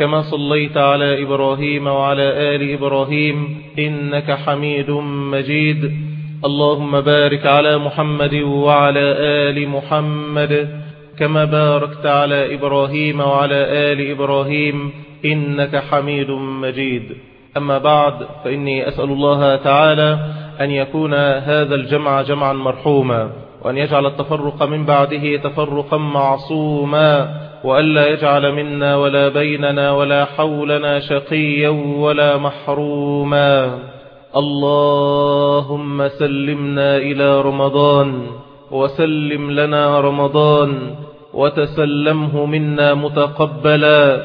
كما صليت على إبراهيم وعلى آل إبراهيم إنك حميد مجيد. اللهم بارك على محمد وعلى آل محمد كما باركت على إبراهيم وعلى آل إبراهيم إنك حميد مجيد. أما بعد فإني أسأل الله تعالى أن يكون هذا الجمع جمعا مرحوما وأن يجعل التفرق من بعده تفرقا معصوما. وألا يجعل منا ولا بيننا ولا حولنا شقيا ولا محروما. اللهم سلمنا إلى رمضان وسلم لنا رمضان وتسلمه منا متقبلا.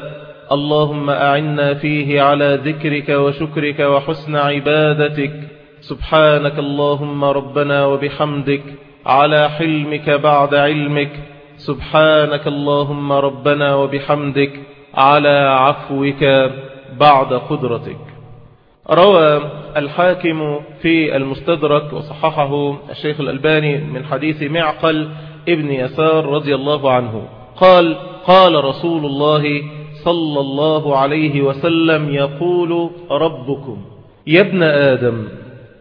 اللهم أعنا فيه على ذكرك وشكرك وحسن عبادتك. سبحانك اللهم ربنا وبحمدك على حلمك بعد علمك. سبحانك اللهم ربنا وبحمدك على عفوك بعد قدرتك. روى الحاكم في المستدرك وصححه الشيخ الألباني من حديث معقل ابن يسار رضي الله عنه. قال قال رسول الله صلى الله عليه وسلم يقول ربكم يا ابن آدم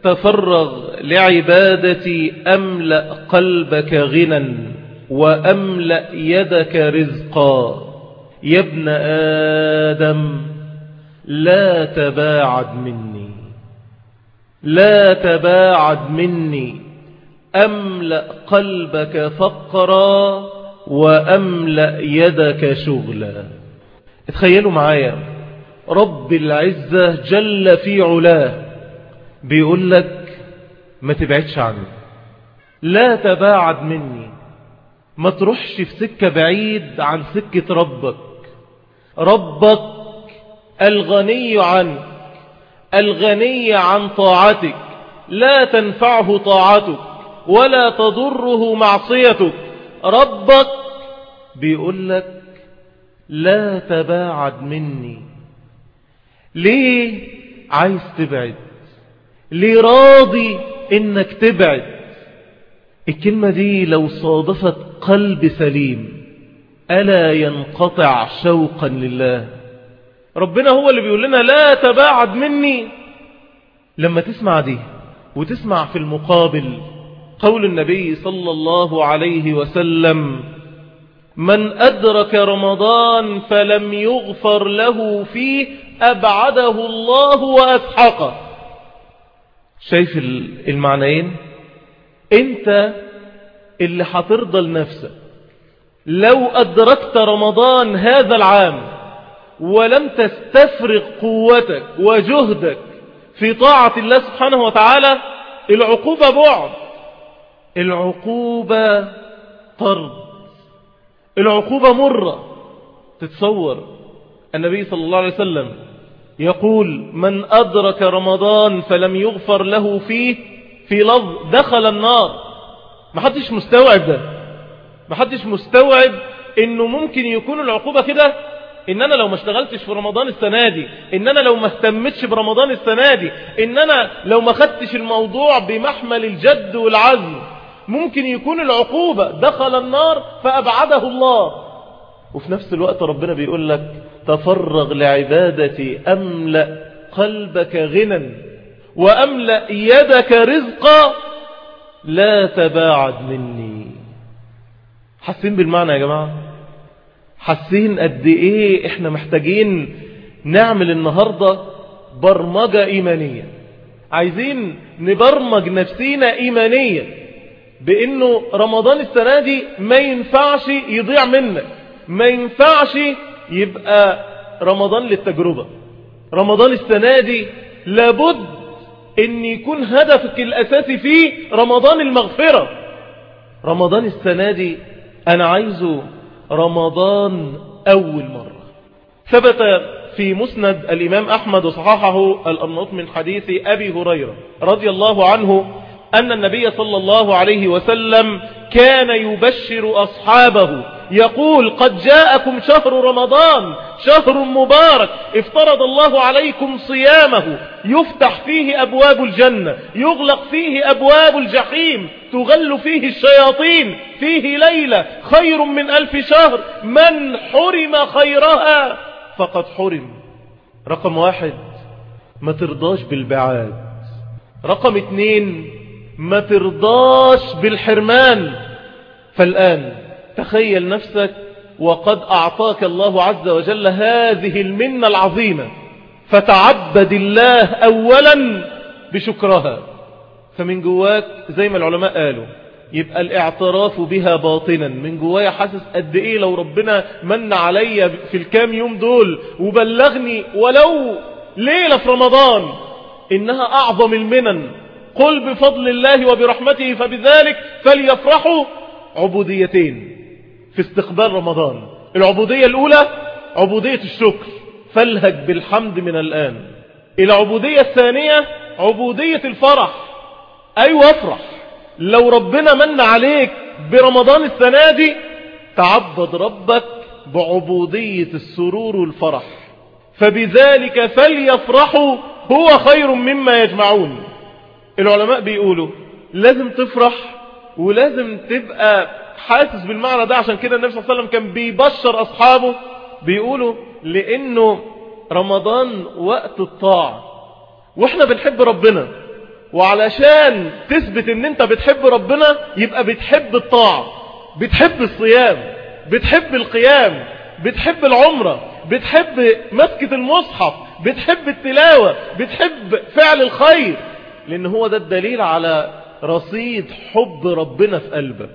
تفرغ لعبادتي أملأ قلبك غنى. وأملأ يدك رزقا. يا ابن آدم لا تباعد مني. لا تباعد مني. أملأ قلبك فقرا وأملأ يدك شغلا. اتخيلوا معايا. رب العزة جل في علاه بيقول لك ما تبعدش عني. لا تباعد مني. ما تروحش في سكة بعيد عن سكة ربك. ربك الغني عنك الغني عن طاعتك. لا تنفعه طاعتك ولا تضره معصيتك. ربك بيقول لك لا تباعد مني. ليه عايز تبعد؟ ليه راضي إنك تبعد؟ الكلمة دي لو صادفت قلب سليم ألا ينقطع شوقا لله. ربنا هو اللي بيقول لنا لا تباعد مني. لما تسمع دي وتسمع في المقابل قول النبي صلى الله عليه وسلم من أدرك رمضان فلم يغفر له فيه أبعده الله وأسحقه. شايف المعنيين؟ انت اللي هترضى لنفسك. لو أدركت رمضان هذا العام ولم تستفرغ قوتك وجهدك في طاعة الله سبحانه وتعالى العقوبة بعد. العقوبة طرد. العقوبة مرة. تتصور النبي صلى الله عليه وسلم يقول من أدرك رمضان فلم يغفر له فيه في لفظ دخل النار. ما حدش مستوعب ده. ما حدش مستوعب إنه ممكن يكون العقوبة كده؟ ان أنا لو ما اشتغلتش في رمضان السنة دي ان أنا لو ما اهتمتش برمضان السنة دي ان أنا لو ما خدتش الموضوع بمحمل الجد والعزم ممكن يكون العقوبة. دخل النار فأبعده الله. وفي نفس الوقت ربنا بيقول لك تفرغ لعبادتي أملأ قلبك غنى. وأملأ يدك رزقا لا تباعد مني. حاسين بالمعنى يا جماعة؟ حاسين قد إيه إحنا محتاجين نعمل النهاردة برمجة إيمانية. عايزين نبرمج نفسينا إيمانيا بإنه رمضان السنة دي ما ينفعش يضيع منك ما ينفعش يبقى رمضان للتجربة. رمضان السنة دي لابد إن يكون هدفك الأساسي فيه رمضان المغفرة. رمضان السنة دي أنا عايزه رمضان أول مرة. ثبت في مسند الإمام أحمد وصححه الأرنوط من حديث أبي هريرة رضي الله عنه أن النبي صلى الله عليه وسلم كان يبشر أصحابه. يقول قد جاءكم شهر رمضان شهر مبارك افترض الله عليكم صيامه. يفتح فيه أبواب الجنة يغلق فيه أبواب الجحيم تغل فيه الشياطين فيه ليلة خير من ألف شهر. من حرم خيرها فقد حرم. رقم واحد ما ترضاش بالبعاد. رقم اتنين ما ترضاش بالحرمان. فالآن تخيل نفسك وقد أعطاك الله عز وجل هذه المنة العظيمة فتعبد الله أولا بشكرها. فمن جواك زي ما العلماء قالوا يبقى الاعتراف بها باطنا. من جوايا حاسس قد إيه لو ربنا من عليا في الكام يوم دول وبلغني ولو ليلة في رمضان إنها أعظم المنن. قل بفضل الله وبرحمته فبذلك فليفرحوا عبوديتين في استقبال رمضان. العبودية الأولى عبودية الشكر فالهج بالحمد من الآن. العبودية الثانية عبودية الفرح أيوة افرح لو ربنا من عليك برمضان السنة دي تعبد ربك بعبودية السرور والفرح. فبذلك فليفرحوا هو خير مما يجمعون. العلماء بيقولوا لازم تفرح ولازم تبقى حاسس بالمعنى ده عشان كده النبي صلى الله عليه وسلم كان بيبشر أصحابه بيقولوا لأنه رمضان وقت الطاعة وإحنا بنحب ربنا وعلشان تثبت إن أنت بتحب ربنا يبقى بتحب الطاعة بتحب الصيام بتحب القيام بتحب العمرة بتحب مسكة المصحف بتحب التلاوة بتحب فعل الخير لأن هو ده الدليل على رصيد حب ربنا في قلبك.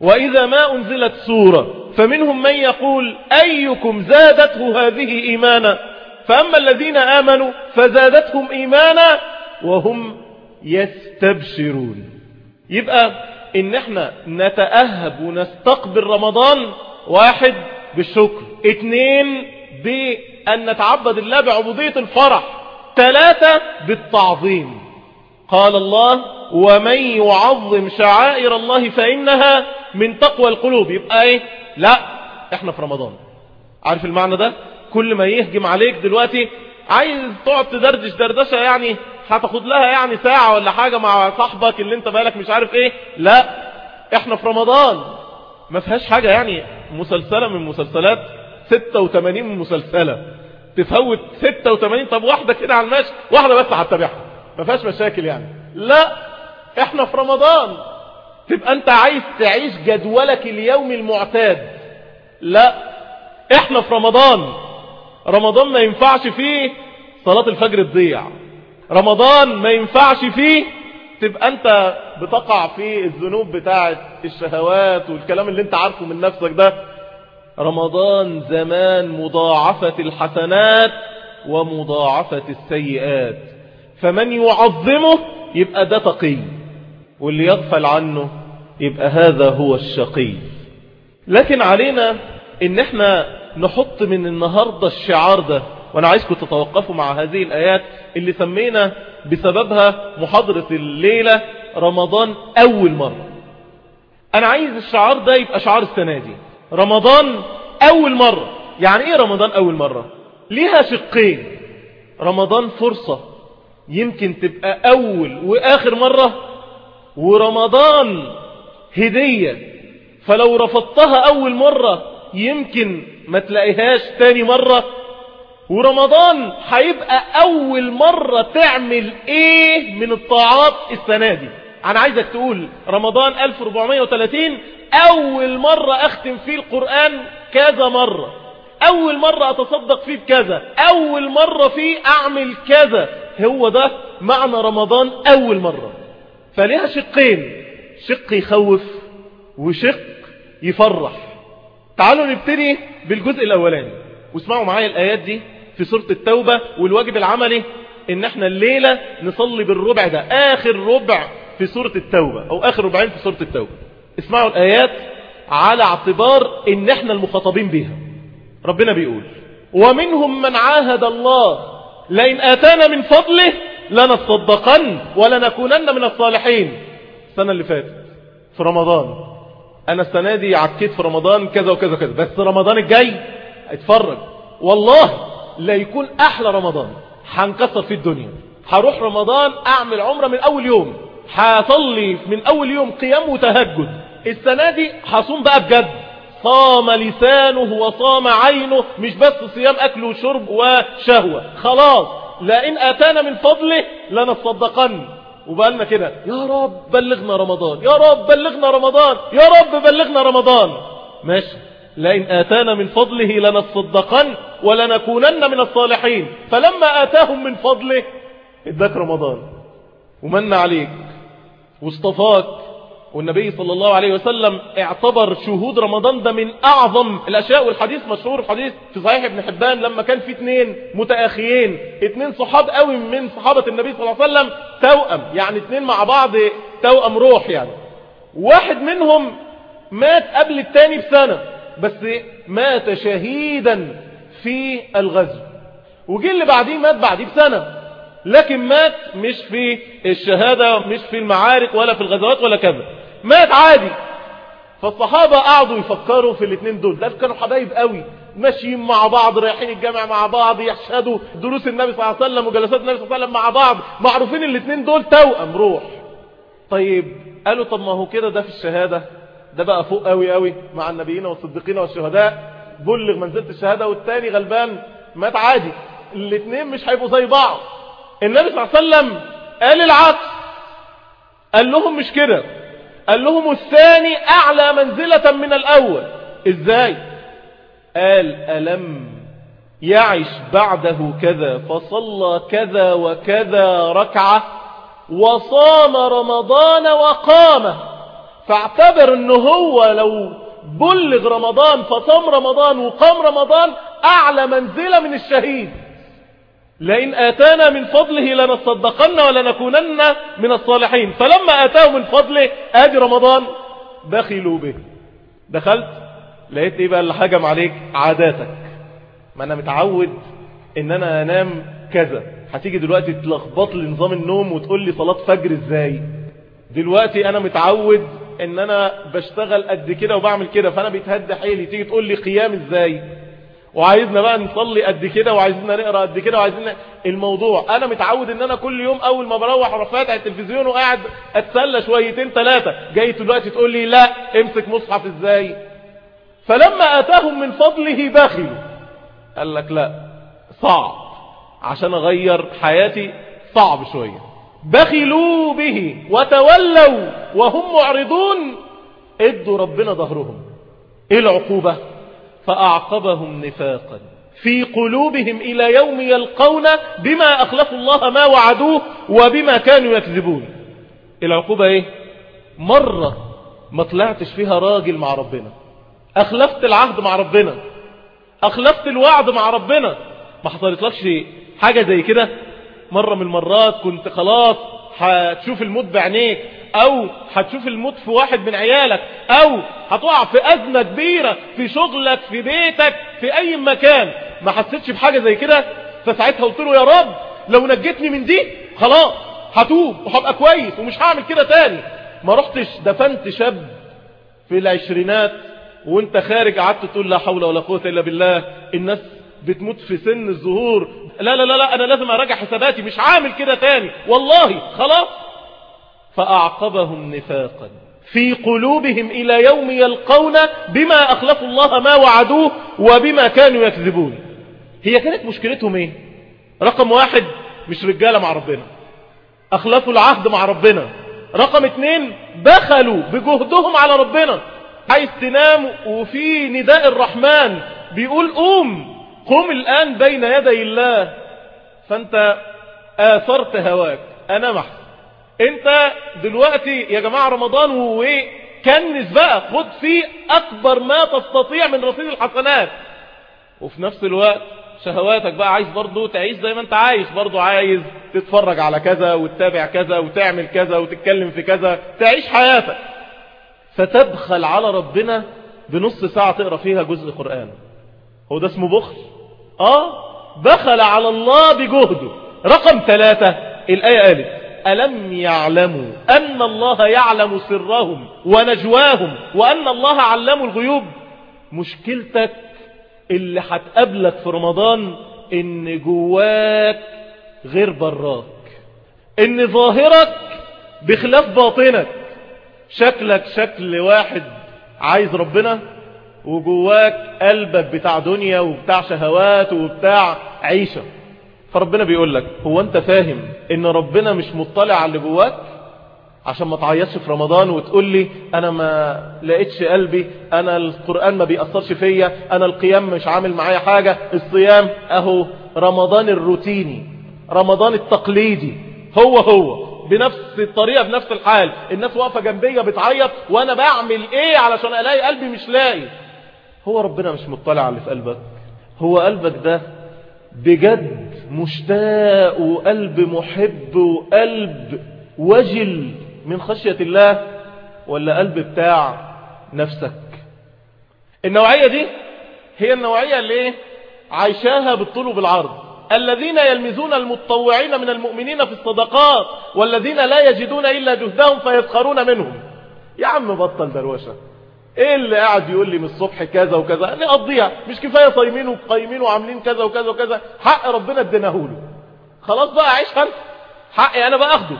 وإذا ما أنزلت سورة فمنهم من يقول أيكم زادته هذه إيمانا؟ فأما الذين آمنوا فزادتهم إيمانا وهم يستبشرون. يبقى إن إحنا نتأهب ونستقبل رمضان واحد بالشكر اتنين بأن نتعبد الله بعبودية الفرح ثلاثة بالتعظيم. قال الله ومن يعظم شعائر الله فإنها من تقوى القلوب. يبقى إيه؟ لا إحنا في رمضان. عارف المعنى ده؟ كل ما يهجم عليك دلوقتي عايز تقعد تدردش دردشة يعني هتاخد لها يعني ساعة ولا حاجة مع صاحبك اللي انت بالك مش عارف إيه؟ لا إحنا في رمضان. ما فيهاش حاجة يعني مسلسلة من مسلسلات 86 مسلسلة. تفوت 86 طب واحدة كده على الماشي واحدة بس هتتابعها. ما فيهاش مشاكل يعني. لا إحنا في رمضان. تبقى أنت عايز تعيش جدولك اليومي المعتاد. لا إحنا في رمضان. رمضان ما ينفعش فيه صلاة الفجر تضيع. رمضان ما ينفعش فيه تبقى أنت بتقع في الذنوب بتاعة الشهوات والكلام اللي أنت عارفه من نفسك ده. رمضان زمان مضاعفة الحسنات ومضاعفة السيئات. فمن يعظمه يبقى ده تقي واللي يغفل عنه يبقى هذا هو الشقي. لكن علينا إن إحنا نحط من النهاردة الشعار ده وأنا عايزكم تتوقفوا مع هذه الآيات اللي سمينا بسببها محاضرة الليلة رمضان أول مرة. أنا عايز الشعار ده يبقى شعار السنة دي. رمضان أول مرة. يعني إيه رمضان أول مرة؟ ليها شقين. رمضان فرصة. يمكن تبقى أول وآخر مرة ورمضان هدية. فلو رفضتها أول مرة يمكن ما تلاقيهاش تاني مرة. ورمضان هيبقى أول مرة تعمل إيه من الطاعات السنة دي؟ أنا عايزك تقول رمضان 1430 أول مرة أختم فيه القرآن كذا مرة. أول مرة أتصدق فيه بكذا. أول مرة فيه أعمل كذا. هو ده معنى رمضان أول مرة. فليها شقين. شق يخوف وشق يفرح. تعالوا نبتدي بالجزء الأولاني. واسمعوا معايا الآيات دي في سورة التوبة والواجب العملي إن إحنا الليلة نصلي بالربع ده. آخر ربع في سورة التوبة أو آخر ربعين في سورة التوبة. اسمعوا الآيات على اعتبار إن إحنا المخاطبين بها ربنا بيقول ومنهم من عاهد الله لئن آتانا من فضله لنصدقن ولنكونن من الصالحين. السنة اللي فاتت في رمضان. أنا السنة دي عكيت في رمضان كذا وكذا وكذا بس رمضان الجاي اتفرج. والله لا يكون أحلى رمضان. هنكسر في الدنيا. هروح رمضان أعمل عمرة من أول يوم. هصلي من أول يوم قيام وتهجد. السنة دي هصوم بقى بجد. صام لسانه وصام عينه مش بس صيام أكل وشرب وشهوة. خلاص لئن آتانا من فضله لنصدقن. وبقالنا كده يا رب بلغنا رمضان يا رب بلغنا رمضان يا رب بلغنا رمضان. ماشي. لئن آتانا من فضله لنصدقن ولنكونن من الصالحين. فلما آتاهم من فضله اداك رمضان. ومن عليك. واصطفاك. والنبي صلى الله عليه وسلم اعتبر شهود رمضان ده من أعظم الأشياء والحديث مشهور الحديث في صحيح ابن حبان لما كان في اتنين متاخيين اتنين صحاب قوي من صحابة النبي صلى الله عليه وسلم توأم يعني اتنين مع بعض توأم روح يعني. واحد منهم مات قبل التاني بسنة بس مات شهيدا في الغزو. وجي اللي بعديه مات بعديه بسنة لكن مات مش في الشهادة مش في المعارك ولا في الغزوات ولا كذا. مات عادي. فالصحابة قعدوا يفكروا في الاثنين دول. ده كانوا حبايب قوي. ماشيين مع بعض رايحين الجامع مع بعض يشهدوا دروس النبي صلى الله عليه وسلم وجلسات النبي صلى الله عليه وسلم مع بعض. معروفين الاثنين دول توأم روح. طيب قالوا طب ما هو كده ده في الشهادة. ده بقى فوق قوي قوي مع النبيين والصديقين والشهداء. بلغ منزلة الشهادة والتاني غلبان مات عادي. الاثنين مش هيبقوا زي بعض. النبي صلى الله عليه وسلم قال العكس. قال لهم مش كده. قال لهم الثاني أعلى منزلة من الأول. إزاي؟ قال ألم يعش بعده كذا فصلى كذا وكذا ركعة وصام رمضان وقام فاعتبر إنه هو لو بلغ رمضان فصام رمضان وقام رمضان أعلى منزلة من الشهيد. لئن آتانا من فضله لنصدقن ولنكونن من الصالحين. فلما آتاه من فضله آدي رمضان بخلوا به. دخلت لقيت إيه بقى اللي حجم عليك؟ عاداتك. ما أنا متعود إن أنا أنام كذا. هتيجي دلوقتي تلخبط لي نظام النوم وتقول لي صلاة فجر إزاي؟ دلوقتي أنا متعود إن أنا بشتغل قد كده وبعمل كده. فأنا بيتهد حيلي. تيجي تقول لي قيام إزاي؟ وعايزنا بقى نصلي قد كده وعايزنا نقرأ قد كده وعايزنا الموضوع. أنا متعود إن أنا كل يوم أول ما بروح أروح فاتح التلفزيون وقاعد أتسلى شويتين ثلاثة جاي دلوقتي تقول لي لا امسك مصحف إزاي؟ فلما أتاهم من فضله بخلوا قال لك لا صعب. عشان أغير حياتي صعب شوية. بخلوا به وتولوا وهم معرضون. ادوا ربنا ظهرهم. إيه العقوبة؟ فأعقبهم نفاقا. في قلوبهم إلى يوم يلقون بما أخلفوا الله ما وعدوه وبما كانوا يكذبون. العقوبة إيه؟ مرة ما طلعتش فيها راجل مع ربنا. أخلفت العهد مع ربنا. أخلفت الوعد مع ربنا. ما حصلت لكش حاجة زي كده؟ مرة من المرات كنت خلاص هتشوف الموت بعينيك. أو هتشوف الموت في واحد من عيالك أو هتقع في أزمة كبيرة في شغلك في بيتك في أي مكان. ما حسيتش بحاجة زي كده؟ فساعتها قلت له يا رب لو نجتني من دي خلاص هتوب وهبقى كويس ومش هعمل كده تاني. ما رحتش دفنت شاب في العشرينات وانت خارج قعدت تقول لا حول ولا قوة إلا بالله. الناس بتموت في سن الظهور. لا لا لا لا أنا لازم أراجع حساباتي مش عامل كده تاني. والله خلاص. فأعقبهم نفاقا. في قلوبهم إلى يوم يلقون بما أخلفوا الله ما وعدوه وبما كانوا يكذبون. هي كانت مشكلتهم إيه؟ رقم واحد مش رجالة مع ربنا. أخلفوا العهد مع ربنا. رقم اتنين بخلوا بجهدهم على ربنا. عايز تنام وفي نداء الرحمن بيقول قوم قم الآن بين يدي الله فأنت آثرت هواك أنا محسن انت دلوقتي يا جماعة رمضان وكنس بقى خد فيه أكبر ما تستطيع من رصيد الحسنات. وفي نفس الوقت شهواتك بقى عايز برضو تعيش زي ما انت عايش. برضو عايز تتفرج على كذا وتتابع كذا وتعمل كذا وتتكلم في كذا. تعيش حياتك. فتبخل على ربنا بنص ساعة تقرأ فيها جزء قرآن. هو ده اسمه بخل؟ آه. بخل على الله بجهده. رقم ثلاثة الآية قالت ألم يعلموا أن الله يعلم سرهم ونجواهم وأن الله علم الغيوب؟ مشكلتك اللي هتقابلك في رمضان إن جواك غير براك إن ظاهرك بخلاف باطنك. شكلك شكل واحد عايز ربنا وجواك قلبك بتاع دنيا وبتاع شهوات وبتاع عيشة. فربنا بيقول لك هو أنت فاهم إن ربنا مش مطلع على اللي جواك؟ عشان ما تعيطش في رمضان وتقول لي أنا ما لقيتش قلبي أنا القرآن ما بيأثرش فيا أنا القيام مش عامل معايا حاجة الصيام أهو رمضان الروتيني رمضان التقليدي هو هو بنفس الطريقة بنفس الحال الناس واقفة جنبية بتعيط وأنا بعمل إيه علشان ألاقي قلبي مش لاقي؟ هو ربنا مش مطلع على اللي في قلبك هو قلبك ده بجد مشتاق وقلب محب وقلب وجل من خشية الله ولا قلب بتاع نفسك؟ النوعية دي هي النوعية اللي عايشاها بالطول وبالعرض الذين يلمزون المتطوعين من المؤمنين في الصدقات والذين لا يجدون إلا جهدهم فيسخرون منهم. يا عم بطل دروشة. إيه اللي قاعد يقول لي من الصبح كذا وكذا؟ نقضيها. مش كفاية صايمين وقايمين وعاملين كذا وكذا وكذا. حق ربنا اديناه له. خلاص بقى عيش انت حقي أنا بقى أخده.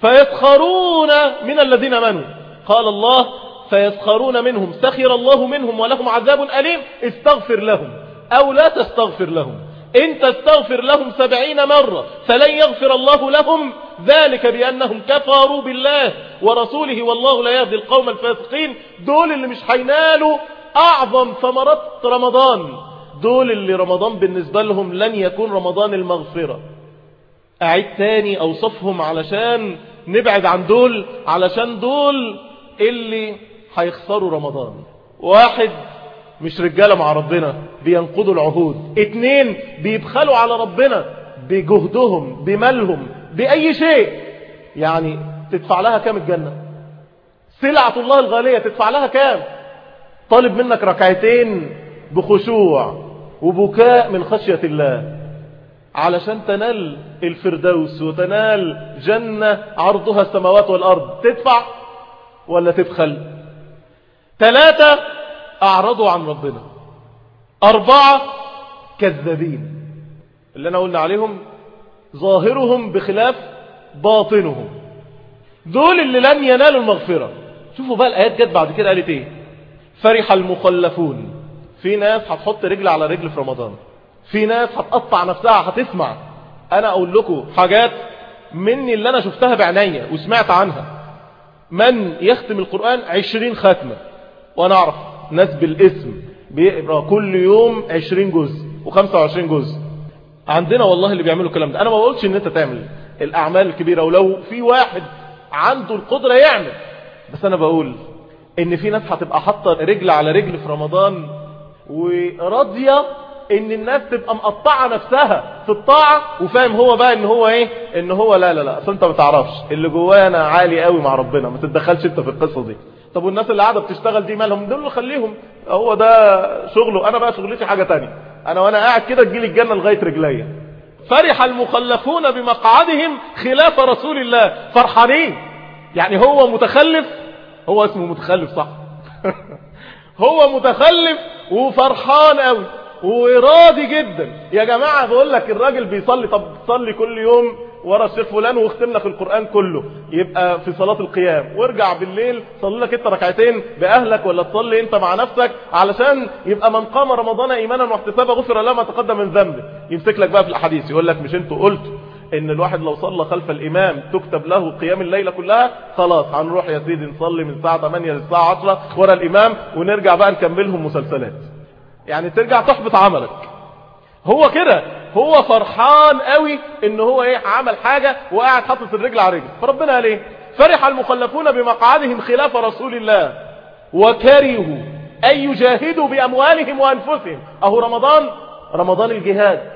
فيسخرون من الذين منوا قال الله فيسخرون منهم. سخر الله منهم ولهم عذاب أليم. استغفر لهم أو لا تستغفر لهم. إن تستغفر لهم سبعين مرة فلن يغفر الله لهم. ذلك بأنهم كفروا بالله ورسوله والله لا يهدي القوم الفاسقين. دول اللي مش هينالوا أعظم ثمرات رمضان. دول اللي رمضان بالنسبة لهم لن يكون رمضان المغفرة. أعيد تاني أوصفهم علشان نبعد عن دول علشان دول اللي هيخسروا رمضان. واحد مش رجالة مع ربنا بينقضوا العهود. اتنين بيبخلوا على ربنا بجهدهم بمالهم. بأي شيء. يعني تدفع لها كام الجنة؟ سلعة الله الغالية تدفع لها كام؟ طالب منك ركعتين بخشوع وبكاء من خشية الله. علشان تنال الفردوس وتنال جنة عرضها السماوات والأرض تدفع ولا تبخل ثلاثة أعرضوا عن ربنا. أربعة كذابين. اللي أنا قلنا عليهم ظاهرهم بخلاف باطنهم. دول اللي لن ينالوا المغفرة. شوفوا بقى الآيات جت بعد كده قالت إيه؟ فرح المخلفون. في ناس هتحط رجل على رجل في رمضان. في ناس هتقطع نفسها هتسمع. أنا أقول لكم حاجات مني اللي أنا شفتها بعناية وسمعت عنها. من يختم القرآن عشرين ختمة. وأنا أعرف ناس بالاسم بيقرأ كل يوم عشرين جزء وخمسة وعشرين جزء. عندنا والله اللي بيعملوا الكلام ده. أنا ما بقولش إن أنت تعمل الأعمال الكبيرة ولو في واحد عنده القدرة يعمل. بس أنا بقول إن في ناس هتبقى حاطة رجل على رجل في رمضان وراضية إن الناس تبقى مقطعة نفسها في الطاعة وفاهم هو بقى إن هو إيه؟ إن هو لا لا لا. أصل أنت ما تعرفش. اللي جوانا عالي قوي مع ربنا. ما تتدخلش أنت في القصة دي. طب والناس اللي قاعدة بتشتغل دي مالهم؟ دول خليهم. هو ده شغله. أنا بقى شغلتي حاجة تانية. أنا وأنا قاعد كده تجيلي الجنة لغاية رجليا. فرح المخلفون بمقعدهم خلاف رسول الله. فرحانين. يعني هو متخلف هو اسمه متخلف صح؟ هو متخلف وفرحان قوي وراضي جدا. يا جماعة بقول لك الراجل بيصلي طب تصلي كل يوم ورا الشيخ فلان واختم لك القرآن كله. يبقى في صلاة القيام. وارجع بالليل صلي لك انت ركعتين بأهلك ولا تصلي انت مع نفسك علشان يبقى من قام رمضان إيمانا واحتسابا غفر له ما تقدم من ذنبه. يمسك لك بقى في الأحاديث يقول لك مش أنتوا قلتوا إن الواحد لو صلى خلف الإمام تكتب له قيام الليلة كلها؟ خلاص هنروح يا سيدي نصلي من الساعة 8 للساعة 10 ورا الإمام ونرجع بقى نكملهم مسلسلات. يعني ترجع تحبط عملك. هو كده. هو فرحان قوي إن هو إيه عمل حاجة وقاعد حاطط الرجل على رجل. فربنا قال إيه؟ فرح المخلفون بمقعدهم خلاف رسول الله. وكرهوا أن يجاهدوا بأموالهم وأنفسهم. أهو رمضان رمضان الجهاد.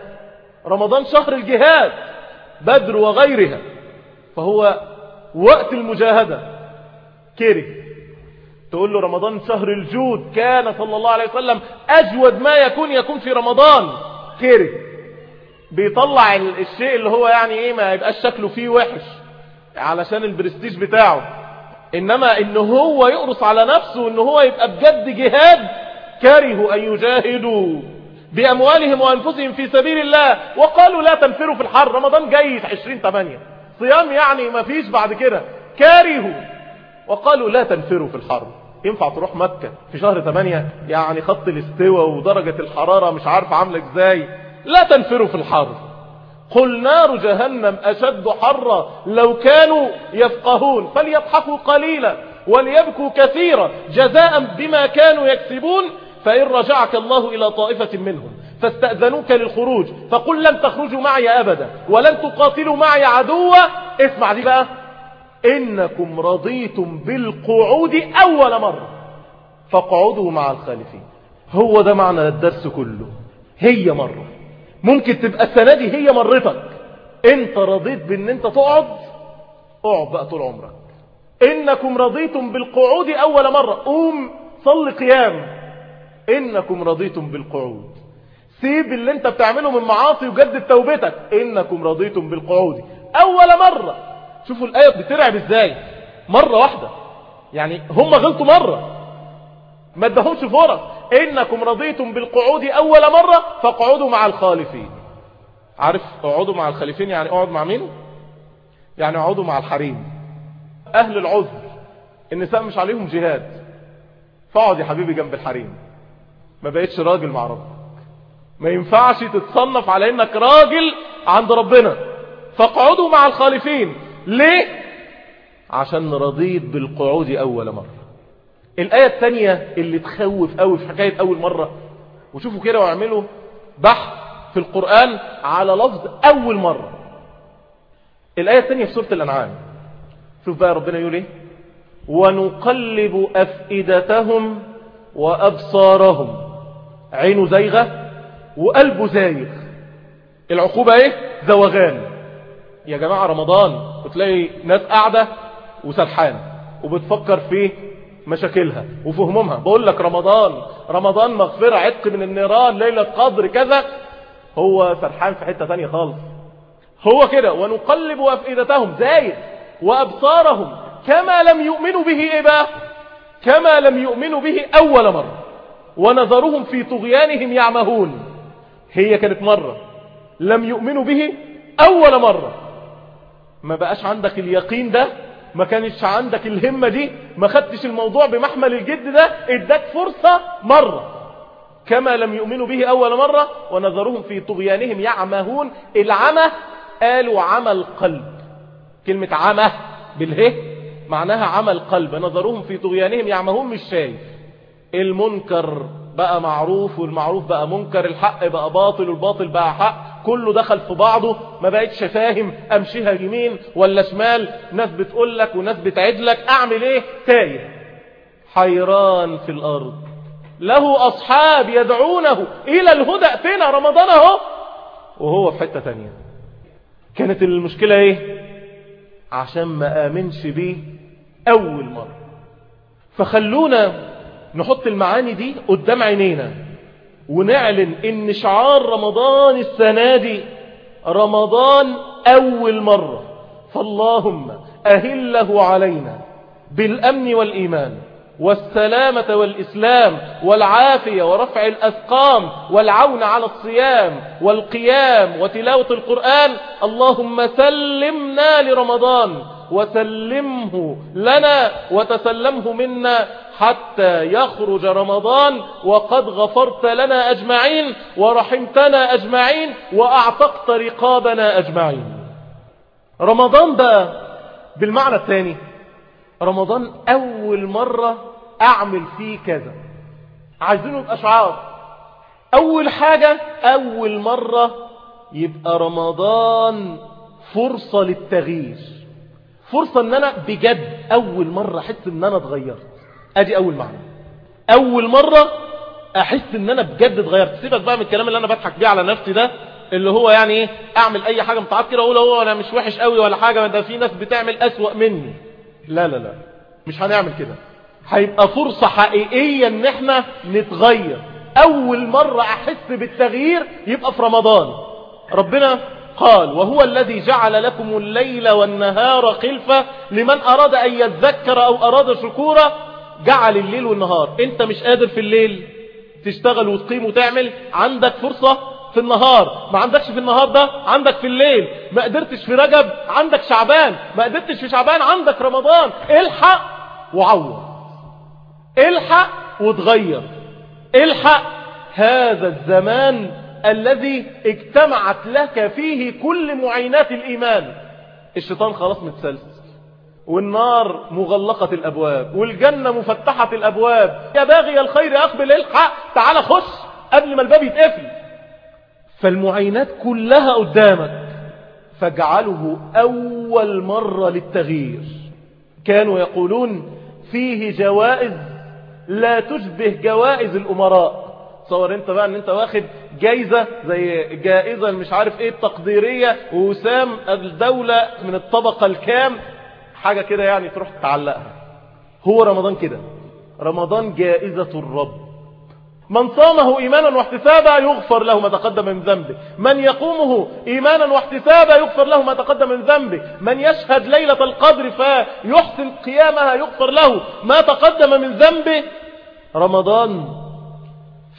رمضان شهر الجهاد. بدر وغيرها. فهو وقت المجاهدة. كره. تقول له رمضان شهر الجود كان صلى الله عليه وسلم أجود ما يكون يكون في رمضان. كره. بيطلع الشيء اللي هو يعني إيه ما يبقاش شكله فيه وحش علشان البرستيج بتاعه. إنما إن هو يقرص على نفسه إن هو يبقى بجد جهاد كرهوا أن يجاهدوا بأموالهم وأنفسهم في سبيل الله. وقالوا لا تنفروا في الحر رمضان جاي في 20 8 صيام يعني ما فيش بعد كده. كرهوا وقالوا لا تنفروا في الحر. ينفع تروح مكة في شهر 8 يعني خط الاستوى ودرجة الحرارة مش عارف عاملة إزاي. لا تنفروا في الحر. قل نار جهنم أشد حرا لو كانوا يفقهون. فليضحكوا قليلا وليبكوا كثيرا. جزاء بما كانوا يكسبون. فإن رجعك الله إلى طائفة منهم. فاستأذنوك للخروج. فقل لن تخرجوا معي أبدا ولن تقاتلوا معي عدوا. اسمع دي بقى. إنكم رضيتم بالقعود أول مرة. فاقعدوا مع الخالفين. هو ده معنى الدرس كله. هي مرة. ممكن تبقى السنة دي هي مرتك. انت رضيت بان انت تقعد اقعد بقى طول عمرك. انكم رضيتم بالقعود اول مرة. قوم صل قيام. انكم رضيتم بالقعود. سيب اللي انت بتعمله من معاصي وجدد توبتك. انكم رضيتم بالقعود. اول مرة. شوفوا الآية بترعب إزاي. مرة واحدة. يعني هم غلطوا مرة. ما ادهمش فرص. إنكم رضيتم بالقعود أول مرة فاقعدوا مع الخالفين. عارف اقعدوا مع الخالفين يعني اقعد مع مين؟ يعني اقعدوا مع الحريم. أهل العذر. النساء مش عليهم جهاد. فاقعد يا حبيبي جنب الحريم. ما بقتش راجل مع ربك. ما ينفعش تتصنف على إنك راجل عند ربنا. فاقعدوا مع الخالفين. ليه؟ عشان رضيت بالقعود أول مرة. الآية الثانية اللي تخوف قوي في حكاية أول مرة وشوفوا كده واعملوا بحث في القرآن على لفظ أول مرة. الآية الثانية في سورة الأنعام. شوف بقى ربنا يقول إيه؟ ونقلب أفئدتهم وأبصارهم. عينه زيغة وقلبه زايغ. العقوبة إيه؟ زوغان يا جماعة رمضان وتلاقي ناس قاعدة وسرحانة وبتفكر في مشاكلها وفهمها بقول لك رمضان رمضان مغفرة عتق من النيران ليلة قدر كذا. هو سرحان في حتة تانية خالص. هو كده ونقلب أفئدتهم زايد وأبصارهم كما لم يؤمنوا به إيه بقى كما لم يؤمنوا به أول مرة. ونظرهم في طغيانهم يعمهون. هي كانت مرة لم يؤمنوا به أول مرة. ما بقاش عندك اليقين ده؟ ما كانش عندك الهمة دي؟ ما خدتش الموضوع بمحمل الجد ده؟ اداك فرصة مرة. كما لم يؤمنوا به أول مرة ونظرهم في طغيانهم يعمهون. العمى قالوا عمى القلب. كلمة عمى بالهه معناها عمى القلب. نظرهم في طغيانهم يعمهون مش شايف. المنكر بقى معروف والمعروف بقى منكر الحق بقى باطل والباطل بقى حق كله دخل في بعضه ما بقتش فاهم أمشيها يمين ولا شمال ناس بتقول لك وناس بتعد لك أعمل إيه؟ تايه. حيران في الأرض. له أصحاب يدعونه إلى الهدى اتنا رمضان أهو؟ وهو في حتة تانية. كانت المشكلة إيه؟ عشان ما آمنش بيه أول مرة. فخلونا نحط المعاني دي قدام عينينا ونعلن إن شعار رمضان السنة دي رمضان أول مرة. فاللهم أهله علينا بالأمن والإيمان والسلامة والإسلام والعافية ورفع الأثقام والعون على الصيام والقيام وتلاوة القرآن. اللهم سلمنا لرمضان وسلمه لنا وتسلمه منا. حتى يخرج رمضان وقد غفرت لنا أجمعين ورحمتنا أجمعين وأعتقت رقابنا أجمعين. رمضان بقى بالمعنى الثاني رمضان أول مرة أعمل فيه كذا. عايزينه يبقى شعار أول حاجة أول مرة يبقى رمضان فرصة للتغيير. فرصة إن أنا بجد أول مرة أحس إن أنا اتغيرت. أدي أول معنى أول مرة أحس إن أنا بجد اتغيرت. سيبك بقى من الكلام اللي أنا بضحك بيه على نفسي ده اللي هو يعني إيه أعمل أي حاجة متعاد كده أقول هو أنا مش وحش قوي ولا حاجة ده في ناس بتعمل أسوأ مني. لا لا لا مش هنعمل كده. هيبقى فرصة حقيقية إن إحنا نتغير. أول مرة أحس بالتغيير يبقى في رمضان. ربنا قال وهو الذي جعل لكم الليل والنهار خلفة لمن أراد أن يذكر أو أراد شكورا جعل الليل والنهار. انت مش قادر في الليل تشتغل وتقيم وتعمل عندك فرصة في النهار. ما عندكش في النهار ده عندك في الليل. ما قدرتش في رجب عندك شعبان. ما قدرتش في شعبان عندك رمضان. الحق وعوض. الحق وتغير. الحق هذا الزمان الذي اجتمعت لك فيه كل معينات الإيمان. الشيطان خلاص متسلسل. والنار مغلقة الأبواب والجنة مفتحة الأبواب. يا باغي الخير أقبل الحق؟ تعال خش قبل ما الباب يتقفل. فالمعينات كلها قدامك. فاجعله أول مرة للتغيير. كانوا يقولون فيه جوائز لا تشبه جوائز الأمراء. تصور أنت بقى إن أنت واخد جايزة زي جائزة مش عارف إيه التقديرية وسام الدولة من الطبقة الكام حاجة كده يعني تروح تعلقها هو رمضان كده. رمضان جائزة الرب. من صامه إيمانا واحتسابا يغفر له ما تقدم من ذنبه. من يقومه إيمانا واحتسابا يغفر له ما تقدم من ذنبه. من يشهد ليلة القدر فيحسن قيامها يغفر له ما تقدم من ذنبه. رمضان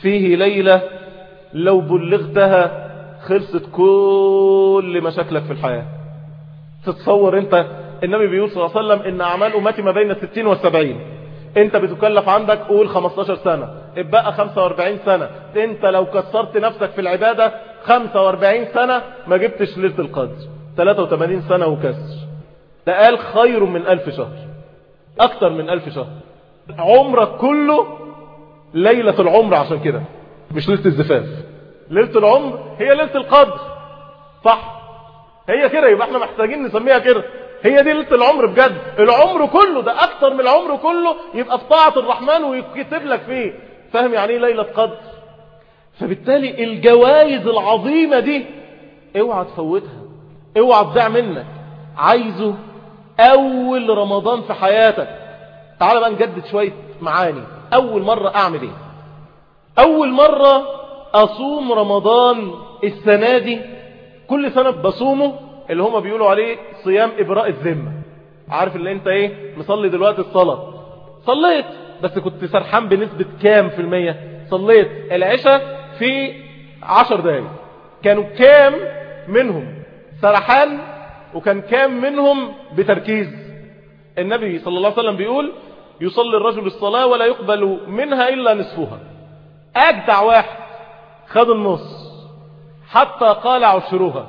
فيه ليلة لو بلغتها خلصت كل مشاكلك في الحياة. تتصور انت النبي بيقول صلى الله عليه وسلم إن أعمال أمتي ما بين الستين والسبعين. أنت بتكلف عندك قول 15 سنة. ابقى 45 سنة. أنت لو كسرت نفسك في العبادة 45 سنة ما جبتش ليلة القدر. 83 سنة وكسر. ده قال خير من ألف شهر. أكتر من ألف شهر. عمرك كله ليلة العمر عشان كده. مش ليلة الزفاف. ليلة العمر هي ليلة القدر. صح؟ هي كده. يبقى إحنا محتاجين نسميها كده. هي دي ليلة العمر بجد. العمر كله ده أكتر من العمر كله يبقى في طاعة الرحمن ويكتب لك فيه. فاهم يعني إيه ليلة قدر؟ فبالتالي الجوائز العظيمة دي اوعى تفوتها. اوعى تضيع منك. عايزه أول رمضان في حياتك. تعال بقى نجدد شوية معاني. أول مرة أعمل إيه؟ أول مرة أصوم رمضان السنة دي كل سنة بصومه اللي هما بيقولوا عليه صيام إبراء الذمة. عارف اللي أنت إيه؟ مصلي دلوقتي الصلاة. صليت بس كنت سرحان بنسبة كام في المية؟ صليت العشاء في عشر دقايق. كانوا كام منهم؟ سرحان وكان كام منهم بتركيز. النبي صلى الله عليه وسلم بيقول يصلي الرجل الصلاة ولا يقبل منها إلا نصفها. أجدع واحد خد النص حتى قال عشرها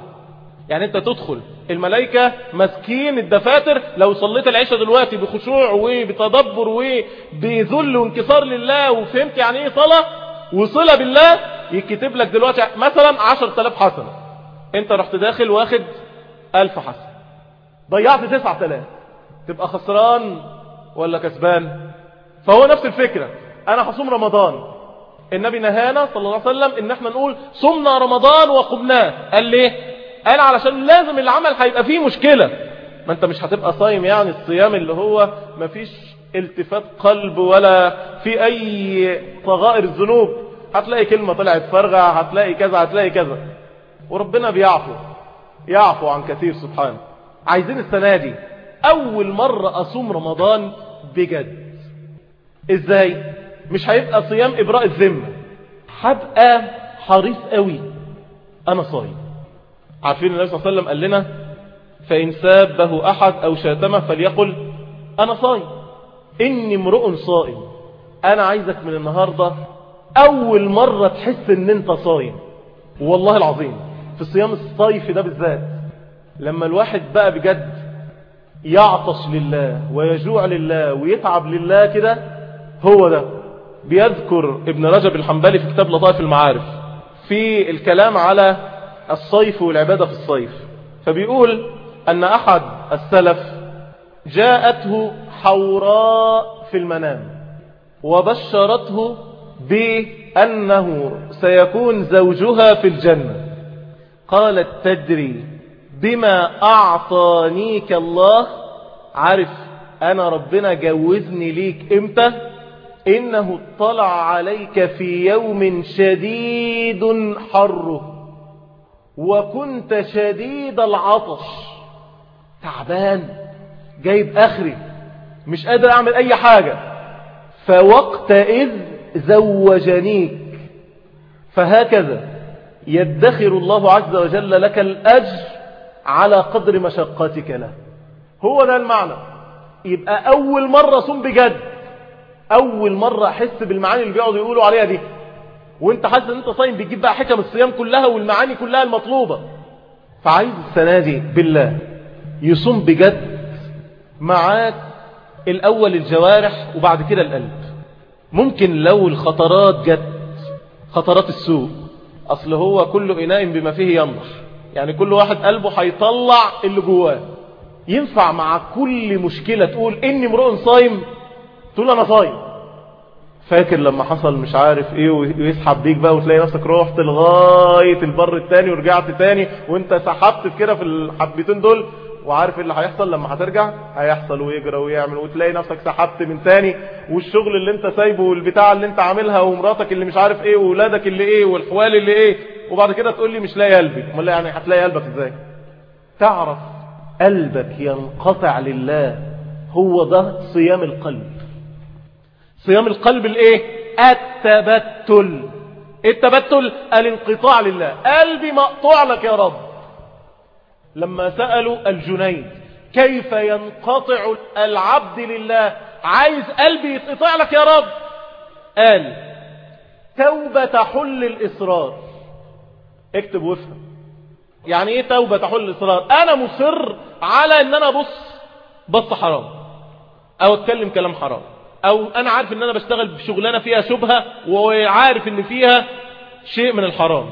يعني انت تدخل الملائكة مسكين الدفاتر لو صليت العشاء دلوقتي بخشوع وبتدبر وبذل وانكسار لله وفهمت يعني إيه صلاة وصلة بالله يكتب لك دلوقتي مثلا عشر تلاف حسنة. انت رحت داخل واخد ألف حسنة. ضيعت تسعة تلاف تبقى خسران ولا كسبان؟ فهو نفس الفكرة. أنا هصوم رمضان. النبي نهانا صلى الله عليه وسلم إن إحنا نقول صمنا رمضان وقمناه. قال ليه؟ قال علشان لازم العمل هيبقى فيه مشكلة. ما انت مش هتبقى صايم يعني الصيام اللي هو ما فيش التفات قلب ولا في أي صغائر الذنوب. هتلاقي كلمة طلعت فارغة هتلاقي كذا هتلاقي كذا. وربنا بيعفو يعفو عن كثير سبحانه. عايزين السنة دي. أول مرة أصوم رمضان بجد. إزاي؟ مش هيبقى صيام إبراء الذمة. هبقى حريص قوي. أنا صايم. عارفين النبي صلى الله عليه وسلم قال لنا فإن سابه أحد أو شاتمه فليقل أنا صايم إني امرؤ صائم أنا عايزك من النهاردة أول مرة تحس إن أنت صايم. والله العظيم في الصيام الصيف ده بالذات لما الواحد بقى بجد يعطش لله ويجوع لله ويتعب لله كده هو ده. بيذكر ابن رجب الحنبلي في كتاب لطائف المعارف في الكلام على الصيف والعبادة في الصيف. فبيقول أن أحد السلف جاءته حوراء في المنام وبشرته بأنه سيكون زوجها في الجنة. قالت تدري بما أعطانيك الله؟ عارف أنا ربنا جوزني ليك إمتى؟ إنه اطلع عليك في يوم شديد حره. وكنت شديد العطش. تعبان جايب آخري مش قادر أعمل أي حاجة. فوقتئذ زوجنيك. فهكذا يدخر الله عز وجل لك الأجر على قدر مشقتك له. هو ده المعنى. يبقى أول مرة صوم بجد. أول مرة أحس بالمعاني اللي بيقعدوا يقولوا عليها دي. وانت حاسس ان انت صايم بتجيب بقى حكم الصيام كلها والمعاني كلها المطلوبة. فعايز السنة دي بالله يصوم بجد معاك الأول الجوارح وبعد كده القلب. ممكن لو الخطرات جت خطرات السوء. أصل هو كل إناء بما فيه ينضح يعني كل واحد قلبه هيطلع اللي جواه. ينفع مع كل مشكلة تقول إني امرؤ صايم تقول أنا صايم. فاكر لما حصل مش عارف إيه ويسحب بيك بقى وتلاقي نفسك رحت لغاية البر التاني ورجعت تاني وانت سحبت كده في الحبتين دول وعارف إيه اللي هيحصل لما هترجع؟ هيحصل ويجرى ويعمل وتلاقي نفسك سحبت من تاني والشغل اللي انت سايبه والبتاع اللي انت عاملها ومراتك اللي مش عارف إيه واولادك اللي إيه والحوال اللي إيه وبعد كده تقول لي مش لاقي قلبي. أمال يعني هتلاقي قلبك إزاي؟ تعرف قلبك ينقطع لله هو ده صيام القلب. صيام القلب الايه؟ التبتل. التبتل الانقطاع لله. قلبي مقطوع لك يا رب. لما سألوا الجنيد كيف ينقطع العبد لله عايز قلبي يتقطع لك يا رب. قال توبة تحل الإصرار. اكتب وافهم. يعني إيه توبة تحل الإصرار؟ أنا مصر على إن أنا بص بص حرام أو أتكلم كلام حرام. أو أنا عارف إن أنا بشتغل بشغلانة فيها شبهة وعارف إن فيها شيء من الحرام.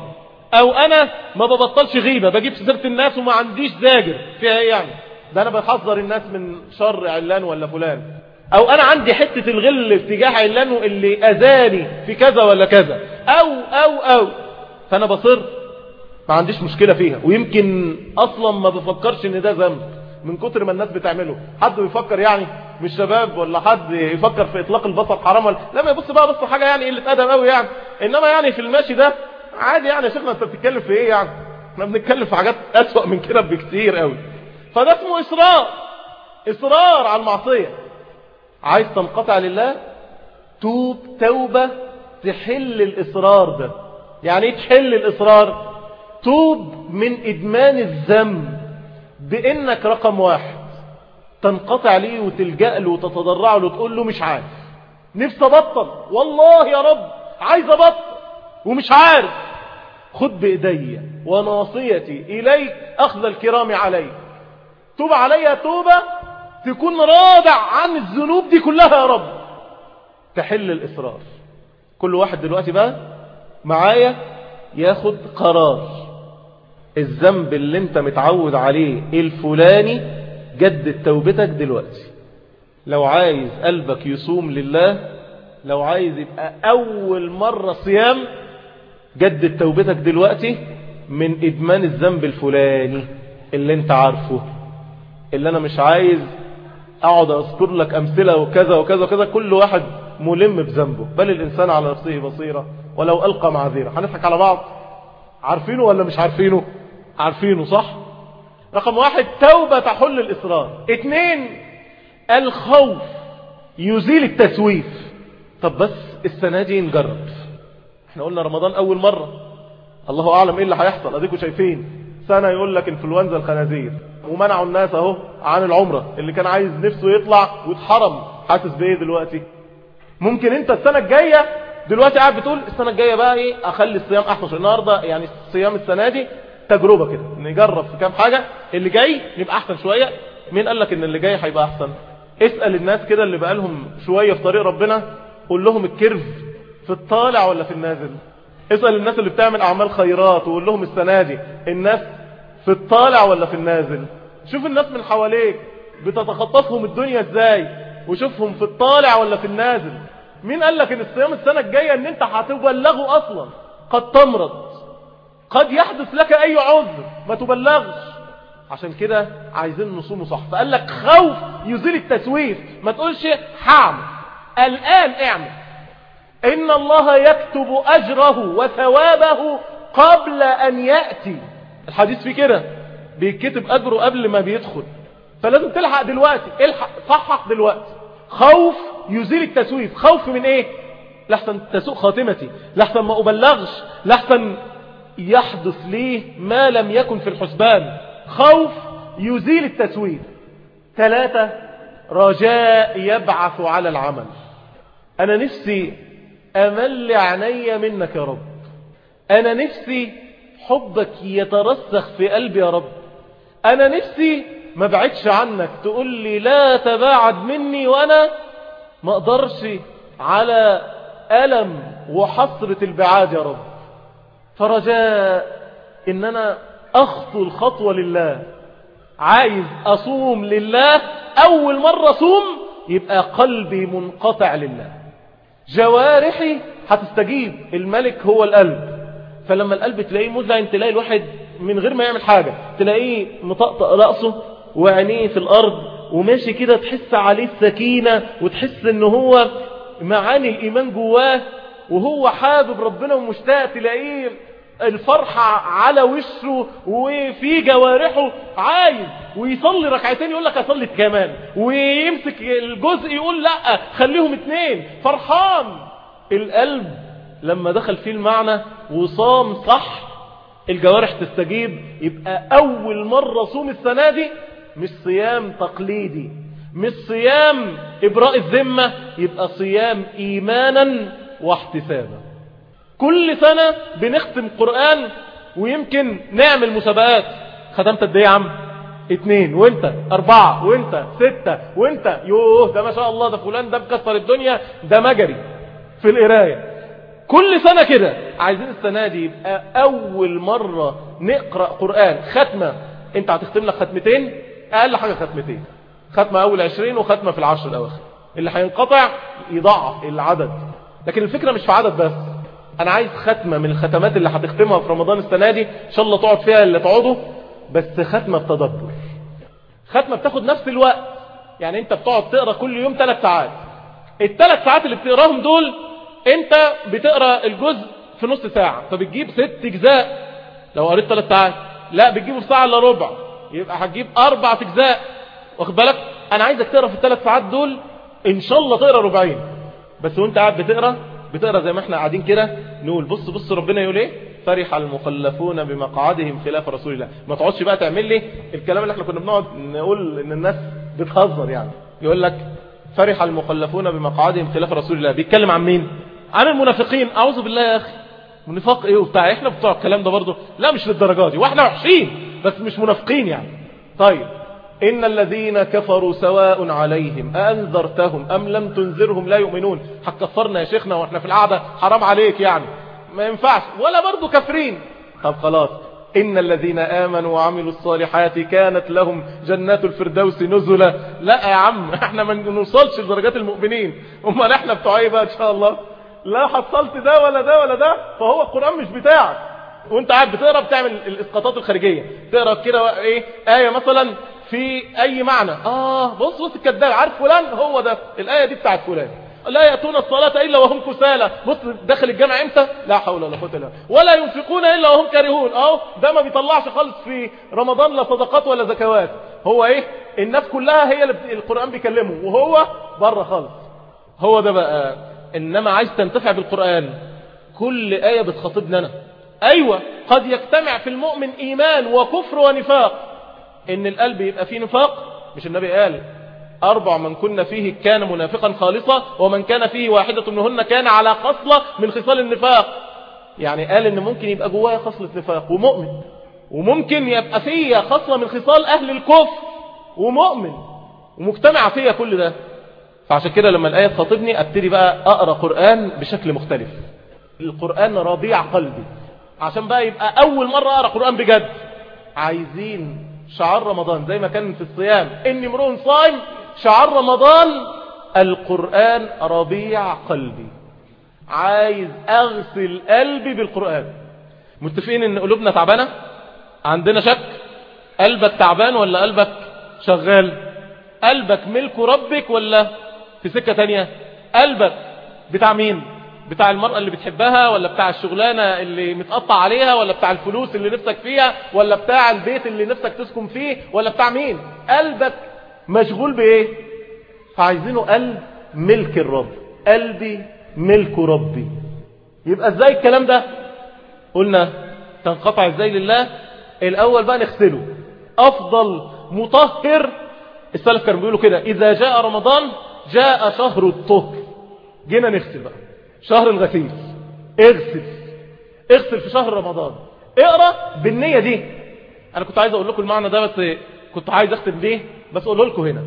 أو أنا ما ببطلش غيبة بجيب سيرة الناس وما عنديش زاجر. فيها إيه يعني؟ ده أنا بحذر الناس من شر علان ولا فلان. أو أنا عندي حتة الغل اتجاه علان اللي أذاني في كذا ولا كذا. أو أو أو. فأنا بصر ما عنديش مشكلة فيها. ويمكن أصلا ما بفكرش إن ده ذنب. من كتر ما الناس بتعمله. حد بيفكر يعني؟ مش شباب ولا حد يفكر في إطلاق البصر حرام لما يبص بقى بص حاجة يعني قلة أدب قوي يعني. إنما يعني في الماشي ده عادي يعني يا شيخنا أنت بتتكلم في إيه يعني؟ إحنا بنتكلم في حاجات أسوأ من كده بكتير قوي فده اسمه إصرار إصرار على المعصية. عايز تنقطع لله؟ توب توبة تحل الإصرار ده. يعني إيه تحل الإصرار؟ توب من إدمان الذنب بإنك رقم واحد. تنقطع ليه وتلجأ له وتتضرع له وتقول له مش عارف. نفسي أبطل. والله يا رب عايز أبطل. ومش عارف. خد بإيدي وناصيتي إليك أخذ الكرام عليك. توب علي توبة. تكون رادع عن الذنوب دي كلها يا رب. تحل الإصرار. كل واحد دلوقتي بقى معايا ياخد قرار. الذنب اللي انت متعود عليه الفلاني جدد توبتك دلوقتي. لو عايز قلبك يصوم لله لو عايز يبقى أول مرة صيام جدد توبتك دلوقتي من إدمان الذنب الفلاني اللي أنت عارفه اللي أنا مش عايز أقعد أذكر لك أمثلة وكذا وكذا وكذا كل واحد ملم بذنبه. بل الإنسان على نفسه بصيرة ولو ألقى معذيرة هنضحك على بعض؟ عارفينه ولا مش عارفينه؟ عارفينه صح؟ رقم واحد توبة تحل الإصرار. اتنين الخوف يزيل التسويف. طب بس السنة دي نجرب. إحنا قلنا رمضان أول مرة. الله أعلم إيه اللي هيحصل. اديكم شايفين. سنة يقول لك إنفلونزا الخنازير. ومنعوا الناس أهو عن العمرة. اللي كان عايز نفسه يطلع واتحرم حاسس بإيه دلوقتي؟ ممكن أنت السنة الجاية دلوقتي قاعد بتقول السنة الجاية بقى إيه؟ أخلي الصيام أحسن. النهاردة يعني صيام السنة دي تجربة كده نجرب في كام حاجة اللي جاي نبقى أحسن شوية. مين قال لك إن اللي جاي هيبقى أحسن؟ اسأل الناس كده اللي بقالهم شوية في طريق ربنا قول لهم الكيرف في الطالع ولا في النازل؟ اسأل الناس اللي بتعمل أعمال خيرات وقول لهم السنة دي الناس في الطالع ولا في النازل؟ شوف الناس من حواليك بتتخطفهم الدنيا إزاي؟ وشوفهم في الطالع ولا في النازل؟ مين قال لك إن الصيام السنة الجاية إن أنت هتبلغه أصلا؟ قد تمرض. قد يحدث لك أي عذر ما تبلغش. عشان كده عايزين نصومه صح. فقال لك خوف يزيل التسويف. ما تقولش هعمل الآن اعمل. إن الله يكتب أجره وثوابه قبل أن يأتي. الحديث في كده. بيكتب أجره قبل ما بيدخل. فلازم تلحق دلوقتي. الحق صحح دلوقتي. خوف يزيل التسويف. خوف من إيه؟ لحسن تسوء خاتمتي. لحسن ما أبلغش. لحسن يحدث ليه ما لم يكن في الحسبان. خوف يزيل التسويف ثلاثة رجاء يبعث على العمل. أنا نفسي أمل عيني منك يا رب. أنا نفسي حبك يترسخ في قلبي يا رب. أنا نفسي ما بعدش عنك. تقول لي لا تباعد مني وأنا ما أقدرش على ألم وحصرة البعاد يا رب. فرجاء إن أنا أخطو الخطوة لله. عايز أصوم لله أول مرة صوم يبقى قلبي منقطع لله. جوارحي هتستجيب الملك هو القلب. فلما القلب تلاقيه مذعن تلاقي الواحد من غير ما يعمل حاجة تلاقيه مطقطق رأسه وعينيه في الأرض وماشي كده تحس عليه السكينة وتحس إن هو معاني الإيمان جواه وهو حابب ربنا ومشتاق تلاقيه الفرحة على وشه وفي جوارحه عايز ويصلي ركعتين يقول لك أصلي كمان ويمسك الجزء يقول لأ خليهم اتنين. فرحان. القلب لما دخل فيه المعنى وصام صح الجوارح تستجيب يبقى أول مرة صوم السنة دي مش صيام تقليدي مش صيام إبراء الذمة يبقى صيام إيمانا واحتسابا. كل سنة بنختم قرآن ويمكن نعمل مسابقات. ختمت قد إيه يا عم؟ اتنين. وانت؟ أربعة. وانت؟ ستة. وانت؟ يوه ده ما شاء الله ده فلان ده مكسر الدنيا ده مجري. في القراية. كل سنة كده. عايزين السنة دي يبقى أول مرة نقرأ قرآن. ختمة. انت هتختم لك ختمتين؟ أقل حاجة ختمتين. ختمة أول عشرين وختمة في العشر الأواخر. اللي هينقطع يضعف العدد. لكن الفكرة مش في عدد بس. أنا عايز ختمة من الختمات اللي هتختمها في رمضان السنة دي إن شاء الله تقعد فيها اللي تقعده بس ختمة بتدبر ختمة بتاخد نفس الوقت. يعني أنت بتقعد تقرأ كل يوم ثلاث ساعات. الثلاث ساعات اللي بتقراهم دول أنت بتقرأ الجزء في نص ساعة. فبتجيب ست أجزاء. لو قريت ثلاث ساعات. لا بتجيبه في ساعة إلا ربع. يبقى هتجيب أربع أجزاء. واخد بالك؟ أنا عايزك تقرأ في الثلاث ساعات دول. إن شاء الله تقرأ ربعين. بس وأنت قاعد بتقرأ بتقرأ زي ما إحنا قاعدين كده نقول بص بص ربنا يقول إيه؟ فرح المخلفون بمقعدهم خلاف رسول الله. ما تقعدش بقى تعمل لي الكلام اللي إحنا كنا بنقعد نقول إن الناس بتهزر يعني. يقول لك فرح المخلفون بمقعدهم خلاف رسول الله. بيتكلم عن مين؟ عن المنافقين. أعوذ بالله يا أخي. منافق إيه وبتاع؟ إحنا بتوع الكلام ده برضه. لا مش للدرجة دي. وإحنا وحشين بس مش منافقين يعني. طيب. إن الذين كفروا سواء عليهم أأنذرتهم أم لم تنذرهم؟ لا يؤمنون. هتكفرنا يا شيخنا وإحنا في القعدة حرام عليك يعني. ما ينفعش. ولا برضو كافرين. طب خلاص. إن الذين آمنوا وعملوا الصالحات كانت لهم جنات الفردوس نزلا. لا يا عم إحنا ما نوصلش لدرجات المؤمنين. أمال إحنا إيه بقى إن شاء الله؟ لا حصلت ده ولا ده ولا ده. فهو القرآن مش بتاعك. وأنت قاعد بتقرأ بتعمل الإسقاطات الخارجية. تقرأ كده إيه؟ آية مثلا في أي معنى. آه بص بص الكذاب عارف فلان؟ هو ده. الآية دي بتاعت فلان. لا يأتون الصلاة إلا وهم كسالى. بص داخل الجامع إمتى؟ لا حول ولا قوة إلا ولا ينفقون إلا وهم كارهون. اهو ده ما بيطلعش خالص في رمضان لا صدقات ولا زكوات. هو إيه؟ الناس كلها هي اللي القرآن بيكلمه وهو بره خالص. هو ده بقى. إنما عايز تنتفع بالقرآن. كل آية بتخاطبنا أنا. أيوه قد يجتمع في المؤمن إيمان وكفر ونفاق. إن القلب يبقى فيه نفاق مش النبي قال أربع من كنا فيه كان منافقا خالصا ومن كان فيه واحدة منهن كان على خصلة من خصال النفاق. يعني قال إن ممكن يبقى جوايا خصلة نفاق ومؤمن. وممكن يبقى فيا خصلة من خصال أهل الكفر ومؤمن. ومجتمع فيا كل ده. فعشان كده لما الآية تخاطبني أبتدي بقى أقرأ قرآن بشكل مختلف. القرآن ربيع قلبي. عشان بقى يبقى أول مرة أقرأ قرآن بجد. عايزين شعار رمضان زي ما كان في الصيام. إني امرؤ صايم شعار رمضان. القرآن ربيع قلبي. عايز أغسل قلبي بالقرآن. متفقين إن قلوبنا تعبانة؟ عندنا شك؟ قلبك تعبان ولا قلبك شغال؟ قلبك ملك ربك ولا في سكة تانية؟ قلبك بتاع مين؟ بتاع المرأة اللي بتحبها ولا بتاع الشغلانة اللي متقطع عليها ولا بتاع الفلوس اللي نفسك فيها ولا بتاع البيت اللي نفسك تسكن فيه ولا بتاع مين؟ قلبك مشغول بإيه؟ فعايزينه قلب ملك الرب. قلبي ملك ربي. يبقى إزاي الكلام ده؟ قلنا تنقطع إزاي لله؟ الأول بقى نغسله. أفضل مطهر. السلف كانوا بيقولوا كده إذا جاء رمضان جاء شهر الطهر. جينا نغسل بقى. شهر الغسيل. اغسل. اغسل في شهر رمضان. اقرأ بالنية دي. أنا كنت عايز أقول لكم المعنى ده بس كنت عايز أختم بيه بس اقوله لكم هنا.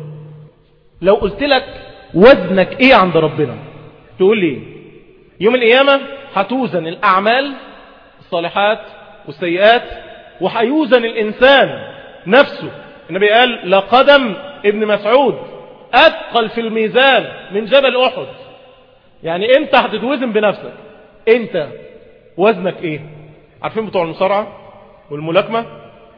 لو قلت لك وزنك إيه عند ربنا؟ تقول لي يوم القيامة هتوزن الأعمال الصالحات والسيئات وهيوزن الإنسان نفسه. النبي قال لقدم ابن مسعود أثقل في الميزان من جبل أحد. يعني انت هتتوزن بنفسك. انت وزنك إيه؟ عارفين بتوع المصارعة والملاكمة؟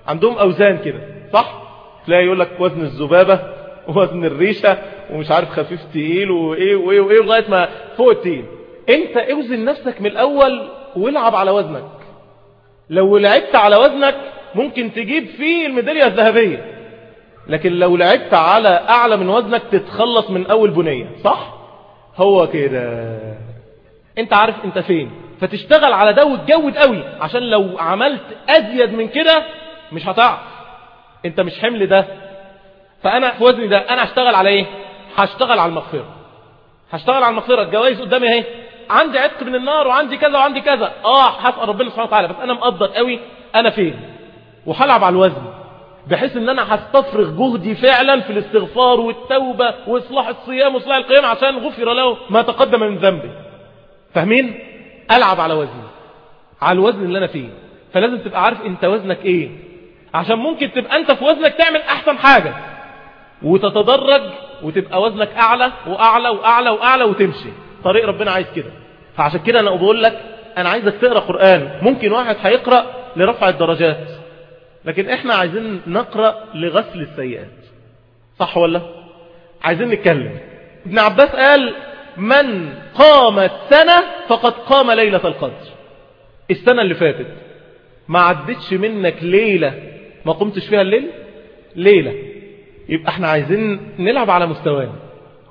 عندهم اوزان كده صح؟ تلاقي يقول لك وزن الذبابة ووزن الريشة ومش عارف خفيف تقيل وايه وايه وايه لغاية ما فوق التقيل. انت اوزن نفسك من الأول والعب على وزنك. لو لعبت على وزنك ممكن تجيب فيه الميدالية الذهبية. لكن لو لعبت على أعلى من وزنك تتخلص من أول بنية صح؟ هو كده. انت عارف انت فين. فتشتغل على ده وتجود قوي عشان لو عملت أزيد من كده مش هتعرف. انت مش حمل ده. فأنا في وزني ده أنا هشتغل على إيه؟ هشتغل على المغفرة. هشتغل على المغفرة. الجوائز قدامي أهي. عندي عتق من النار وعندي كذا وعندي كذا. آه هسأل ربنا سبحانه وتعالى. بس أنا مقدر قوي أنا فين. وهلعب على الوزن. بحيث إن أنا هستفرغ جهدي فعلا في الاستغفار والتوبة وإصلاح الصيام وإصلاح القيام عشان غفر له ما تقدم من ذنبه فاهمين؟ ألعب على وزني على الوزن اللي أنا فيه. فلازم تبقى عارف أنت وزنك إيه. عشان ممكن تبقى أنت في وزنك تعمل أحسن حاجة. وتتدرج وتبقى وزنك أعلى وأعلى وأعلى وأعلى وتمشي. طريق ربنا عايز كده. فعشان كده أنا بقول لك أنا عايزك تقرأ قرآن. ممكن واحد هيقرأ لرفع الدرجات. لكن إحنا عايزين نقرأ لغسل السيئات. صح ولا؟ عايزين نتكلم. ابن عباس قال من قام السنة فقد قام ليلة القدر. السنة اللي فاتت. ما عدتش منك ليلة. ما قمتش فيها الليل؟ ليلة. يبقى إحنا عايزين نلعب على مستوانا.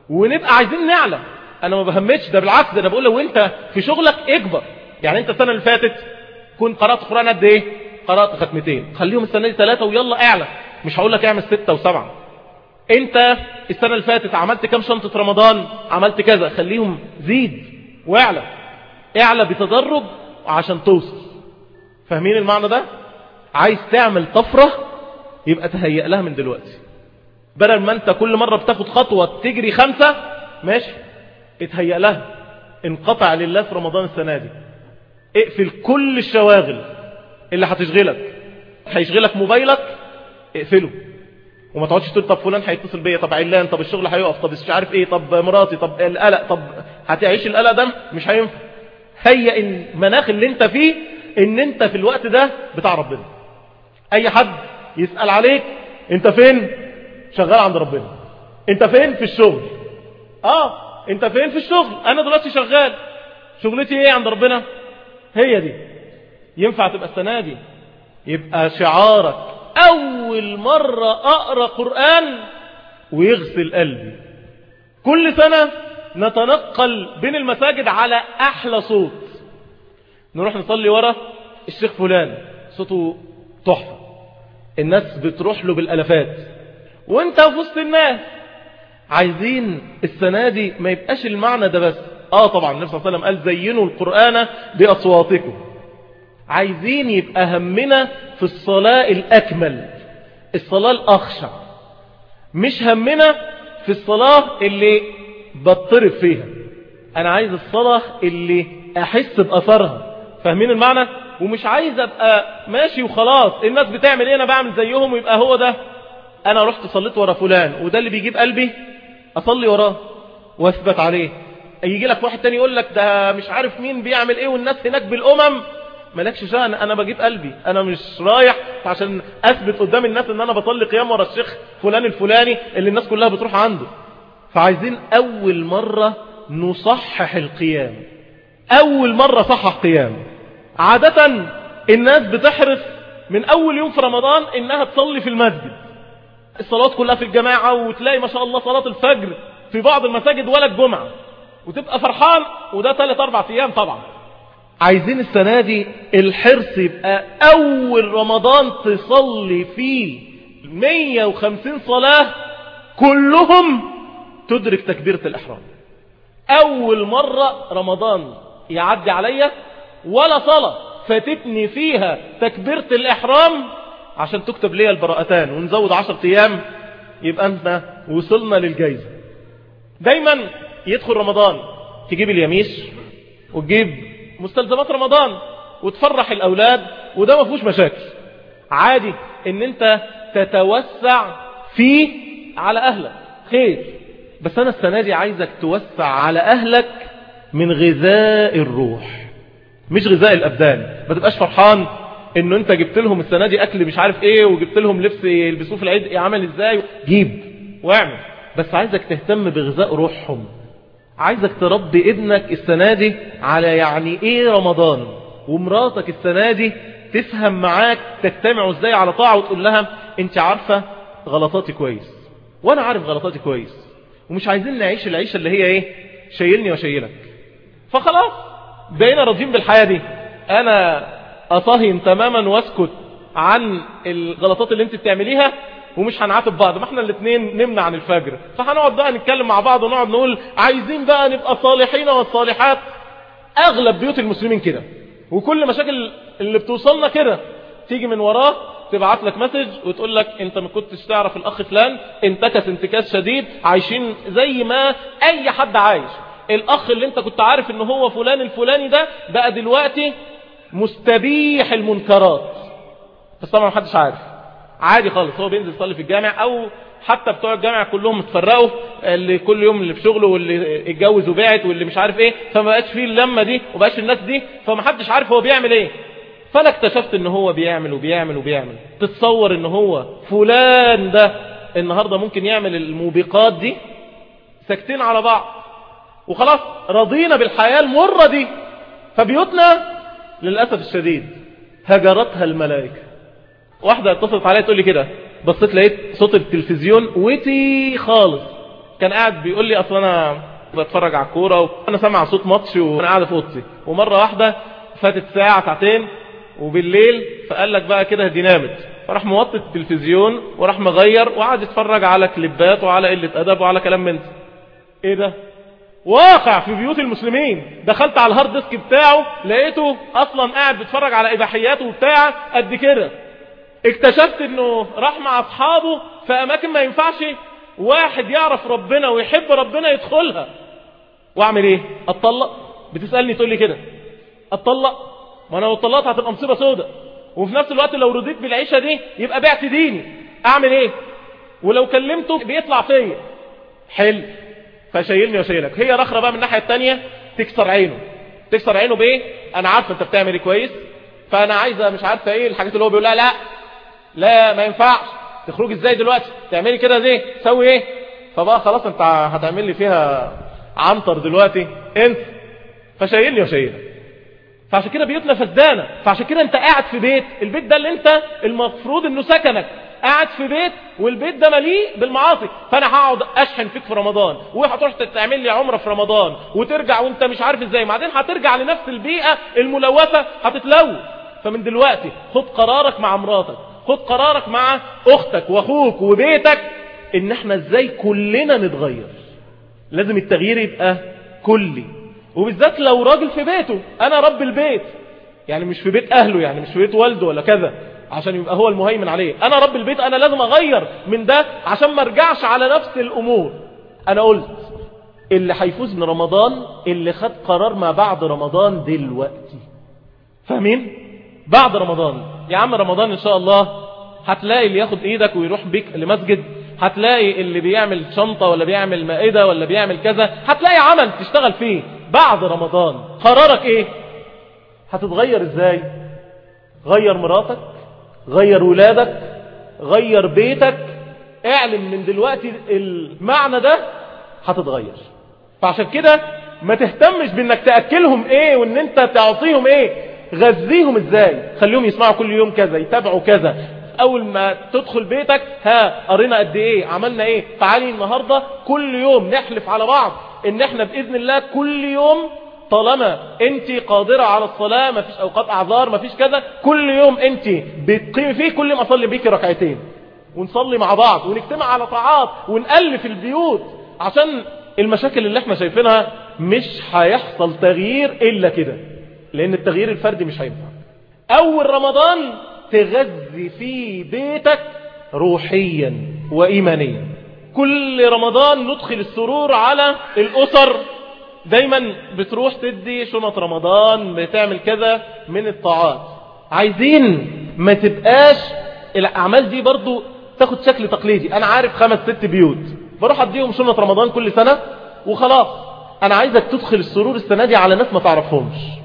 ونبقى عايزين نعلى أنا ما بهمتش ده بالعكس ده أنا بقول لو أنت في شغلك اكبر يعني أنت السنة اللي فاتت كنت قرأت قرآن قد إيه؟ قرأت ختمتين خليهم السنة دي ثلاثة ويلا اعلى. مش هقول لك اعمل ستة وسبعة. انت السنة اللي فاتت عملت كام شنطة رمضان؟ عملت كذا. خليهم زيد واعلى. اعلى بتدرج عشان توصل. فاهمين المعنى ده؟ عايز تعمل طفرة يبقى تهيأ لها من دلوقتي. بدل ما انت كل مرة بتاخد خطوة تجري خمسة ماشي. اتهيأ لها. انقطع لله في رمضان السنة دي. اقفل كل الشواغل. اللي هتشغلك. هيشغلك موبايلك اقفله. وما تقعدش تقول طب فلان هيتصل بيا طب علان طب الشغل هيقف طب مش عارف إيه طب مراتي طب القلق طب هتعيش القلق ده؟ مش هينفع. هيا المناخ اللي انت فيه ان انت في الوقت ده بتاع ربنا. أي حد يسأل عليك انت فين؟ شغال عند ربنا. انت فين؟ في الشغل. آه انت فين؟ في الشغل. أنا دلوقتي شغال. شغلتي إيه عند ربنا؟ هي دي. ينفع تبقى السنة دي؟ يبقى شعارك أول مرة أقرأ قرآن ويغسل قلبي. كل سنة نتنقل بين المساجد على أحلى صوت. نروح نصلي ورا الشيخ فلان صوته تحفة. الناس بتروح له بالألفات وانت في وسط الناس. عايزين السنة دي ما يبقاش المعنى ده بس. آه طبعا النبي صلى الله عليه وسلم قال زينوا القرآن بأصواتكم. عايزين يبقى همنا في الصلاة الأكمل الصلاة الأخشع. مش همنا في الصلاة اللي بطرف فيها. أنا عايز الصلاة اللي أحس بأثرها. فاهمين المعنى؟ ومش عايز أبقى ماشي وخلاص. الناس بتعمل إيه؟ أنا بعمل زيهم ويبقى هو ده. أنا رحت صليت ورا فلان وده اللي بيجيب قلبي؟ أصلي وراه وأثبت عليه. يجي لك واحد تاني يقول لك ده مش عارف مين بيعمل إيه والناس هناك بالأمم. مالكش شأن أنا بجيب قلبي. أنا مش رايح عشان أثبت قدام الناس إن أنا بصلي قيام ورا الشيخ فلان الفلاني اللي الناس كلها بتروح عنده. فعايزين أول مرة نصحح القيام. أول مرة صحح قيام. عادة الناس بتحرص من أول يوم في رمضان إنها تصلي في المسجد. الصلوات كلها في الجماعة وتلاقي ما شاء الله صلاة الفجر في بعض المساجد ولا الجمعة وتبقى فرحان وده ثلاث أربع أيام طبعا. عايزين السنة دي الحرص يبقى أول رمضان تصلي فيه 150 صلاة كلهم تدرك تكبيرة الإحرام. أول مرة رمضان يعدي عليا ولا صلاة فاتتني فيها تكبيرة الإحرام عشان تكتب لي البراءتان ونزود عشر أيام يبقى أنت وصلنا للجايزة. دايما يدخل رمضان تجيب اليميش وتجيب مستلزمات رمضان وتفرح الأولاد وده ما فيهوش مشاكل. عادي إن أنت تتوسع فيه على أهلك. خير. بس أنا السنة دي عايزك توسع على أهلك من غذاء الروح. مش غذاء الأبدان. ما تبقاش فرحان انه أنت جبت لهم السنة دي أكل مش عارف إيه وجبت لهم لبس يلبسوه في العيد عمل إزاي؟ جيب واعمل. بس عايزك تهتم بغذاء روحهم. عايزك تربي ابنك السنة دي على يعني إيه رمضان ومراتك السنة دي تفهم معاك تجتمعوا إزاي على طاعة وتقول لها انت عارفة غلطاتي كويس وأنا عارف غلطاتي كويس ومش عايزين نعيش العيشة اللي هي إيه شايلني وشايلك. فخلاص بقينا راضيين بالحياة دي. أنا اصهين تماما وأسكت عن الغلطات اللي انت بتعمليها ومش هنعاتب بعض ما إحنا الاثنين نمنع عن الفجر. فهنقعد بقى نتكلم مع بعض ونقعد نقول عايزين بقى نبقى صالحين والصالحات. أغلب بيوت المسلمين كده. وكل مشاكل اللي بتوصلنا كده. تيجي من وراه تبعت لك مسج وتقول لك انت ما كنتش تعرف الأخ فلان انتكس انتكاس شديد عايشين زي ما أي حد عايش. الأخ اللي انت كنت عارف ان هو فلان الفلاني ده بقى دلوقتي مستبيح المنكرات. بس طبعا محدش عارف. عادي خالص. هو بينزل يصلي في الجامع أو حتى بتوع الجامع كلهم اتفرقوا اللي كل يوم اللي في شغله واللي اتجوز وبعت واللي مش عارف إيه فما بقاش فيه اللمة دي وبقاش الناس دي فمحدش عارف هو بيعمل إيه. فأنا اكتشفت إن هو بيعمل وبيعمل وبيعمل. تتصور إن هو فلان ده النهارده ممكن يعمل الموبقات دي ساكتين على بعض وخلاص رضينا بالحياة المرة دي. فبيوتنا للأسف الشديد هجرتها الملائكة. واحدة اتصلت عليا تقول لي كده. بصيت لقيت صوت التلفزيون وتي خالص. كان قاعد بيقول لي أصلا أنا بتفرج على الكورة وأنا سامع صوت ماتش وأنا قاعد في أوضتي. ومرة واحدة فاتت ساعة ساعتين وبالليل فقال لك بقى كده دي نامت. فراح موطي التلفزيون وراح مغير وقعد يتفرج على كليبات وعلى قلة أدب وعلى كلام من إيه ده؟ واقع في بيوت المسلمين. دخلت على ال hard disk بتاعه لقيته أصلا قاعد بيتفرج على إباحيات وبتاع قد كده. اكتشفت إنه راح مع أصحابه في أماكن ما ينفعش واحد يعرف ربنا ويحب ربنا يدخلها. وأعمل إيه؟ أتطلق. بتسألني تقول لي كده. أتطلق. ما أنا لو اتطلقت هتبقى مصيبة سودة. وفي نفس الوقت لو رضيت بالعيشة دي يبقى بعت ديني. أعمل إيه؟ ولو كلمته بيطلع فيا. حلو. فشايلني وشايلك. هي رخرة بقى من الناحية التانية. تكسر عينه. تكسر عينه بإيه؟ أنا عارفه أنت بتعمل إيه كويس. فأنا عايزة مش عارفة إيه الحاجات اللي هو بيقولها. لا. لا ما ينفعش. تخرج إزاي دلوقتي؟ تعملي كده زي سوي إيه؟ فبقى خلاص انت هتعمل لي فيها عنتر دلوقتي. انت فشايلني وشايلك فعشان كده بيوتنا فسدانة. فعشان كده انت قاعد في بيت البيت ده اللي انت المفروض انه سكنك. قاعد في بيت والبيت ده مليء بالمعاصي. فأنا هقعد أشحن فيك في رمضان وهتروح تعمل لي عمرة في رمضان وترجع وانت مش عارف إزاي. بعدين هترجع لنفس البيئة الملوثة هتتلوث فمن دلوقتي خد قرارك مع مراتك. خد قرارك مع أختك وأخوك وبيتك إن إحنا إزاي كلنا نتغير. لازم التغيير يبقى كلي. وبالذات لو راجل في بيته أنا رب البيت. يعني مش في بيت أهله يعني مش في بيت والده ولا كذا عشان يبقى هو المهيمن عليه. أنا رب البيت أنا لازم أغير من ده عشان ما أرجعش على نفس الأمور. أنا قلت اللي هيفوز من رمضان اللي خد قرار ما بعد رمضان دلوقتي. فاهمين؟ بعد رمضان. يا عم رمضان إن شاء الله هتلاقي اللي ياخد إيدك ويروح بيك لمسجد هتلاقي اللي بيعمل شنطة ولا بيعمل مائدة ولا بيعمل كذا هتلاقي عمل تشتغل فيه. بعد رمضان قرارك إيه؟ هتتغير إزاي؟ غير مراتك؟ غير ولادك؟ غير بيتك؟ اعلم من دلوقتي المعنى ده هتتغير. فعشان كده ما تهتمش بإنك تأكلهم إيه وإن أنت تعطيهم إيه. غذيهم إزاي؟ خليهم يسمعوا كل يوم كذا يتابعوا كذا. أول ما تدخل بيتك ها قرينا قد إيه عملنا إيه؟ تعالي النهاردة كل يوم نحلف على بعض إن إحنا بإذن الله كل يوم طالما أنت قادرة على الصلاة ما فيش أوقات أعذار ما فيش كذا كل يوم أنت بتقيمي فيه كل ما أصلي بيكي ركعتين. ونصلي مع بعض ونجتمع على طاعات ونألف البيوت. عشان المشاكل اللي إحنا شايفينها مش هيحصل تغيير إلا كده. لأن التغيير الفردي مش هينفع. أول رمضان تغذي في بيتك روحيا وإيمانيا. كل رمضان ندخل السرور على الأسر. دايما بتروح تدي شنط رمضان بتعمل كذا من الطاعات. عايزين ما تبقاش الأعمال دي برضو تاخد شكل تقليدي. أنا عارف خمس ست بيوت. بروح أديهم شنط رمضان كل سنة وخلاص. أنا عايزك تدخل السرور السنة دي على ناس ما تعرفهمش.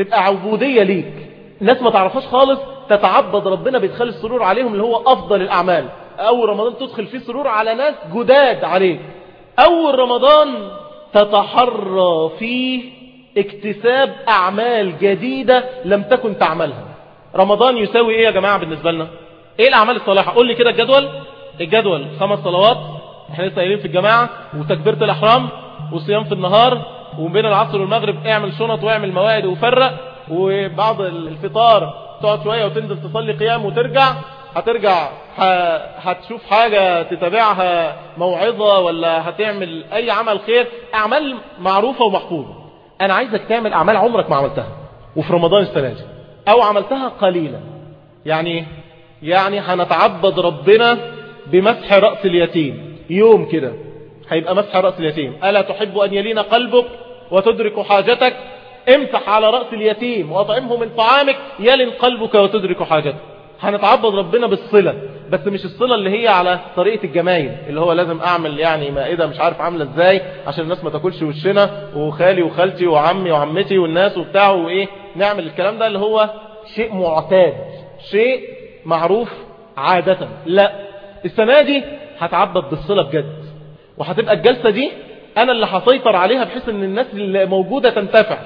تبقى عبودية ليك. ناس ما تعرفهاش خالص تتعبد ربنا بيدخل السرور عليهم اللي هو أفضل الأعمال. أول رمضان تدخل فيه سرور على ناس جداد عليك. أول رمضان تتحرى فيه اكتساب أعمال جديدة لم تكن تعملها. رمضان يساوي إيه يا جماعة بالنسبة لنا؟ إيه الأعمال الصالحة؟ قول لي كده الجدول. الجدول خمس صلوات. إحنا لسه قايلين في الجماعة. وتكبيرة الأحرام وصيام في النهار. وبين العصر والمغرب اعمل شنط واعمل موائد وفرق وبعض الفطار تقعد شوية وتنزل تصلي قيام وترجع. هترجع هتشوف حاجة تتابعها موعظة ولا هتعمل أي عمل خير. أعمال معروفة ومحفوظة. أنا عايزك تعمل أعمال عمرك ما عملتها وفي رمضان السنة دي أو عملتها قليلا. يعني يعني هنتعبد ربنا بمسح رأس اليتيم. يوم كده. هيبقى مسح رأس اليتيم. ألا تحب أن يلين قلبك وتدرك حاجتك؟ امسح على رأس اليتيم وأطعمه من طعامك يلن قلبك وتدرك حاجتك. هنتعبد ربنا بالصلة بس مش الصلة اللي هي على طريقة الجمايل اللي هو لازم أعمل يعني مائدة مش عارف عاملة إزاي عشان الناس ما تاكلش وشنا وخالي وخالتي وعمي وعمتي والناس وبتاع وإيه. نعمل الكلام ده اللي هو شيء معتاد شيء معروف عادة. لا السنة دي هتعبد بالصلة بجد. وهتبقى الجلسة دي أنا اللي هسيطر عليها بحيث إن الناس اللي موجودة تنتفع.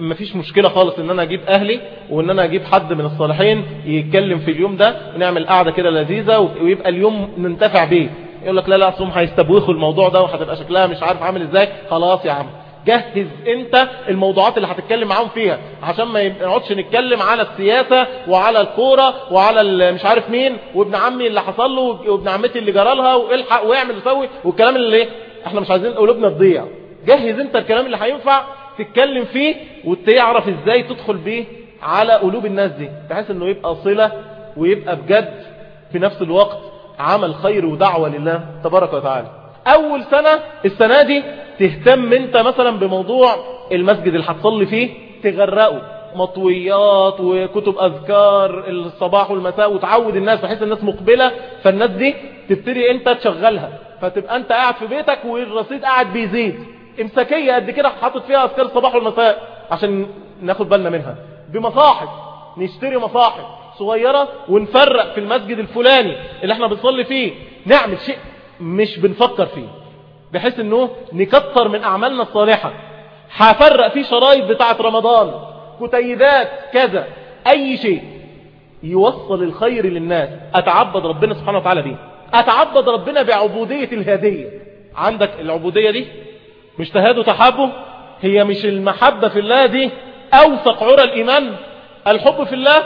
مفيش مشكلة خالص إن أنا أجيب أهلي وإن أنا أجيب حد من الصالحين يتكلم في اليوم ده ونعمل قعدة كده لذيذة ويبقى اليوم ننتفع بيه. يقول لك لا لا اصلهم هيستبوخوا الموضوع ده وهتبقى شكلها مش عارف عامل إزاي. خلاص يا عم. جهز انت الموضوعات اللي هتتكلم معاهم فيها عشان ما نقعدش نتكلم على السياسة وعلى الكورة وعلى مش عارف مين وابن عمي اللي حصل له وابن عمتي اللي جرى لها والحق واعمل وسوي والكلام اللي إحنا مش عايزين قلوبنا تضيع. جهز انت الكلام اللي هينفع تتكلم فيه وتعرف إزاي تدخل بيه على قلوب الناس دي بحيث انه يبقى صلة ويبقى بجد في نفس الوقت عمل خير ودعوة لله تبارك وتعالى. أول سنة السنة دي تهتم أنت مثلا بموضوع المسجد اللي هتصلي فيه تغرقه. مطويات وكتب أذكار الصباح والمساء وتعود الناس بحيث الناس مقبلة. فالناس دي تبتدي أنت تشغلها. فتبقى أنت قاعد في بيتك والرصيد قاعد بيزيد. إمساكية قد كده حاطط فيها أذكار الصباح والمساء عشان ناخد بالنا منها. بمصاحف نشتري مصاحف صغيرة ونفرق في المسجد الفلاني اللي إحنا بنصلي فيه. نعمل شيء مش بنفكر فيه بحيث إنه نكتر من أعمالنا الصالحة. هفرق فيه شرايط بتاعة رمضان كتيبات كذا أي شيء. يوصل الخير للناس. أتعبد ربنا سبحانه وتعالى بيه. أتعبد ربنا بعبودية الهدية. عندك العبودية دي؟ مش تهاد وتحابه هي مش المحبة في الله دي أوثق عرى الإيمان. الحب في الله؟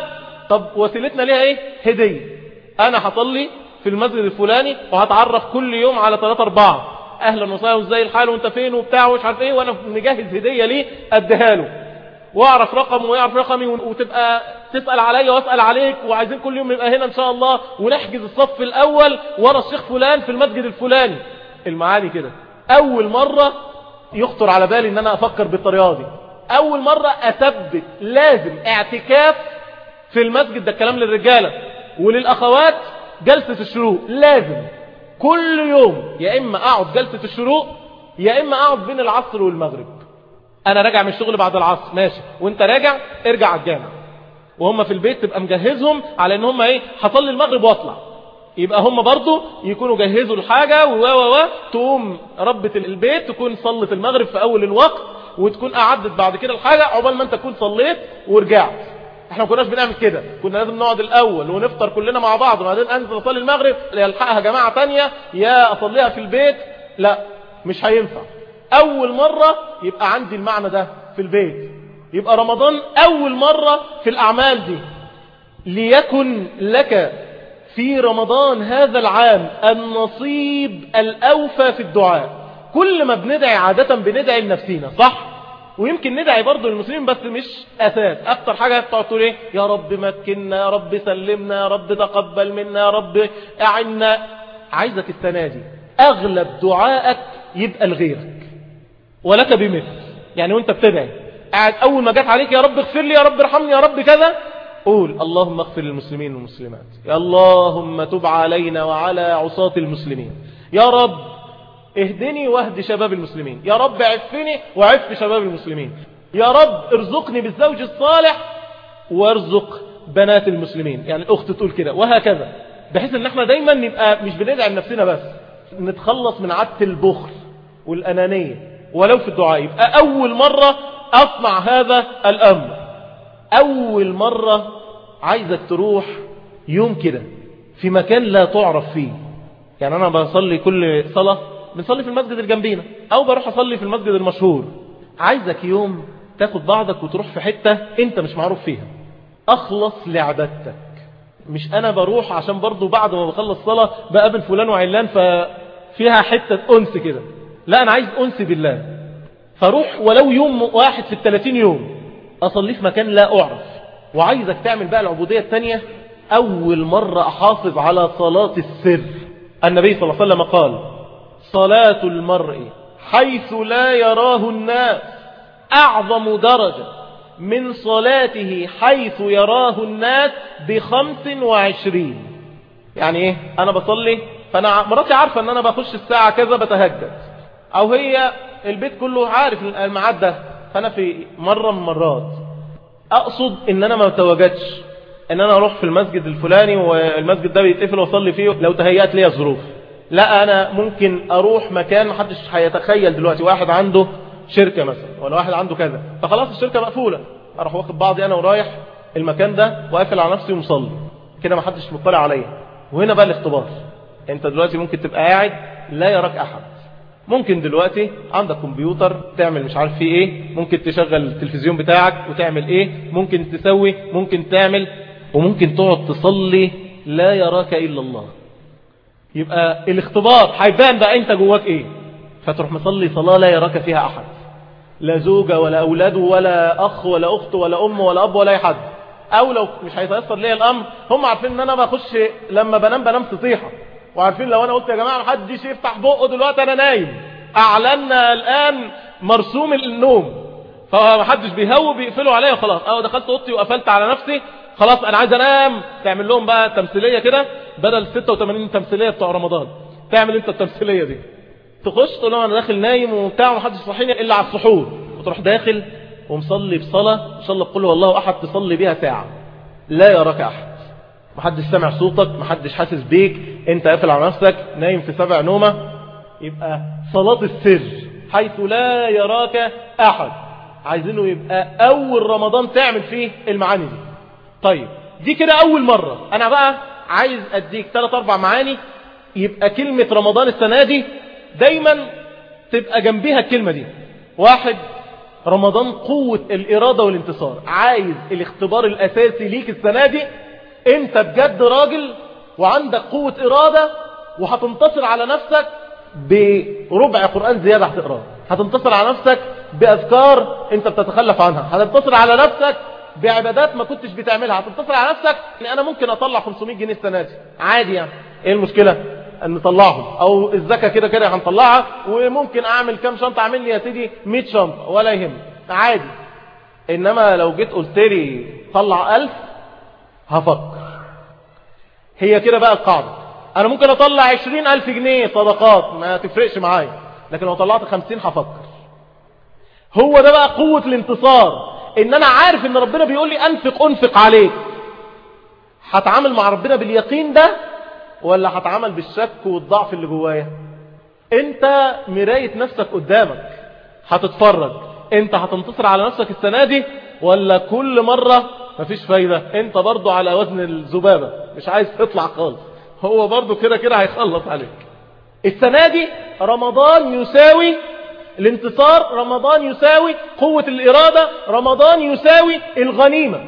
طب وسيلتنا ليها إيه؟ هدية. أنا هصلي في المسجد الفلاني وهتعرف كل يوم على 3 4 أهلا وسهلا وإزاي الحال وأنت فين وبتاع ومش عارف إيه وأنا مجهز هدية ليه أديها له. وأعرف رقم ويعرف رقمي وتبقى تسأل عليا وأسأل عليك وعايزين كل يوم نبقى هنا إن شاء الله ونحجز الصف الأول ورا الشيخ فلان في المسجد الفلاني. المعاني كده. أول مرة يخطر على بالي إن أنا أفكر بالطريقة دي. أول مرة أثبت لازم اعتكاف في المسجد ده الكلام للرجالة. وللأخوات جلسة الشروق لازم كل يوم يا إما أقعد جلسة الشروق يا إما أقعد بين العصر والمغرب. أنا راجع من الشغل بعد العصر ماشي. وأنت راجع ارجع على الجامع. وهم في البيت تبقى مجهزهم على إن هم إيه هصلي المغرب وأطلع. يبقى هم برضو يكونوا جهزوا الحاجة و و و تقوم ربة البيت تكون صلت المغرب في أول الوقت وتكون قعدت بعد كده الحاجة عقبال ما أنت تكون صليت ورجعت. إحنا ما كناش بنعمل كده. كنا لازم نقعد الأول ونفطر كلنا مع بعض وبعدين أنزل أصلي المغرب يلحقها جماعة تانية. يا أصليها في البيت. لا مش هينفع. أول مرة يبقى عندي المعنى ده في البيت. يبقى رمضان أول مرة في الأعمال دي. ليكن لك في رمضان هذا العام النصيب الأوفى في الدعاء. كل ما بندعي عادة بندعي لنفسنا صح؟ ويمكن ندعي برضه للمسلمين بس مش أساس. أكتر حاجة بتقعد تقول إيه؟ يا رب مكننا يا رب سلمنا يا رب تقبل منا يا رب أعنا. عايزك السنة دي أغلب دعائك يبقى لغيرك ولك بمثل. يعني وأنت بتدعي قاعد أول ما جت عليك يا رب اغفر لي يا رب ارحمني يا رب كذا قول اللهم اغفر للمسلمين والمسلمات. يا اللهم تب علينا وعلى عصاة المسلمين. يا رب اهدني واهد شباب المسلمين. يا رب عفني وعف شباب المسلمين. يا رب ارزقني بالزوج الصالح وارزق بنات المسلمين. يعني الأخت تقول كده وهكذا. بحيث إن إحنا دايما نبقى مش بندعي لنفسنا بس. نتخلص من عادة البخل والأنانية. ولو في الدعاء. يبقى أول مرة أصنع هذا الأمر. أول مرة عايزك تروح يوم كده في مكان لا تعرف فيه. يعني أنا بصلي كل صلاة بنصلي في المسجد الجنبينا أو بروح أصلي في المسجد المشهور. عايزك يوم تاخد بعضك وتروح في حتة أنت مش معروف فيها. أخلص لعبادتك. مش أنا بروح عشان برضو بعد ما بخلص صلاة بقابل فلان وعلان ففيها حتة أنس كده. لا أنا عايز أنس بالله. فروح ولو يوم واحد في الثلاثين يوم. أصلي في مكان لا أعرف. وعايزك تعمل بقى العبودية الثانية أول مرة أحافظ على صلاة السر. النبي صلى الله عليه وسلم قال صلاة المرء حيث لا يراه الناس أعظم درجة من صلاته حيث يراه الناس بخمس وعشرين. يعني إيه؟ أنا بصلي فأنا مراتي عارفة إن أنا بخش الساعة كذا بتهجد. أو هي البيت كله عارف الميعاد ده فأنا في مرة من مرات أقصد إن أنا ما بتواجدش إن أنا أروح في المسجد الفلاني والمسجد ده بيتقفل وأصلي فيه لو تهيأت لي الظروف لا أنا ممكن أروح مكان محدش هيتخيل دلوقتي واحد عنده شركة مثلا ولا واحد عنده كذا فخلاص الشركة مقفولة أروح واخد بعضي أنا ورايح المكان ده وقافل على نفسي ومصلي كده محدش مطلع عليا. وهنا بقى الاختبار أنت دلوقتي ممكن تبقى قاعد لا يراك أحد. ممكن دلوقتي عندك كمبيوتر تعمل مش عارف فيه إيه ممكن تشغل التلفزيون بتاعك وتعمل إيه ممكن تسوي ممكن تعمل وممكن تقعد تصلي لا يراك إلا الله. يبقى الاختبار هيبان بقى انت جواك إيه؟ فتروح مصلي صلاة لا يراك فيها أحد. لا زوجة ولا أولاد ولا أخ ولا أخت ولا أم ولا أب ولا أي حد. أو لو مش هيتيسر ليا الأمر هم عارفين إن أنا بخش لما بنام بنام سطيحة وعارفين لو أنا قلت يا جماعة محدش يفتح بقه دلوقتي أنا نايم. أعلنا الآن مرسوم النوم. فمحدش بيهوي بيقفلوا عليا وخلاص آه دخلت أوضتي وقفلت على نفسي خلاص أنا عايز أنام. تعمل لهم بقى تمثيلية كده بدل 86 تمثيلية بتوع رمضان. تعمل أنت التمثيلية دي. تخش تقول لهم أنا داخل نايم وبتاع ومحدش صحيني إلا على السحور. وتروح داخل ومصلي بصلاة. إن شاء الله بقول والله أحد تصلي بيها ساعة. لا يراك أحد. محدش سامع صوتك محدش حاسس بيك. أنت قافل على نفسك نايم في سبع نومة. يبقى صلاة السر حيث لا يراك أحد. عايزينه يبقى أول رمضان تعمل فيه المعاني دي. طيب دي كده أول مرة. أنا بقى عايز أديك ثلاث أربع معاني. يبقى كلمة رمضان السنة دي دايما تبقى جنبيها الكلمة دي. واحد رمضان قوة الإرادة والانتصار. عايز الاختبار الأساسي ليك السنة دي. أنت بجد راجل وعندك قوة إرادة وهتنتصر على نفسك بربع قرآن زيادة هتقرأه. هتنتصر على نفسك بأذكار أنت بتتخلف عنها. هتنتصر على نفسك بعبادات ما كنتش بتعملها. هتنتصر على نفسك إن أنا ممكن أطلع 500 جنيه السنة دي. عادي يعني. إيه المشكلة؟ إن نطلعهم. أو الزكاة كده كده هنطلعها وممكن أعمل كام شنطة أعمل لي يا سيدي 100 شنطة ولا يهم. عادي. إنما لو جيت قلت لي طلع 1000 هفكر. هي كده بقى القاعدة. أنا ممكن أطلع 20000 جنيه صدقات ما تفرقش معايا. لكن لو طلعت 50 هفكر. هو ده بقى قوة الانتصار. إن أنا عارف إن ربنا بيقول لي أنفق أنفق عليك. هتعامل مع ربنا باليقين ده ولا هتعامل بالشك والضعف اللي جوايا؟ أنت مراية نفسك قدامك هتتفرج. أنت هتنتصر على نفسك السنة دي ولا كل مرة مفيش فايدة؟ أنت برضو على وزن الذبابة مش عايز تطلع خالص. هو برضو كده كده هيخلص عليك. السنة دي رمضان يساوي الانتصار رمضان يساوي قوة الإرادة رمضان يساوي الغنيمة.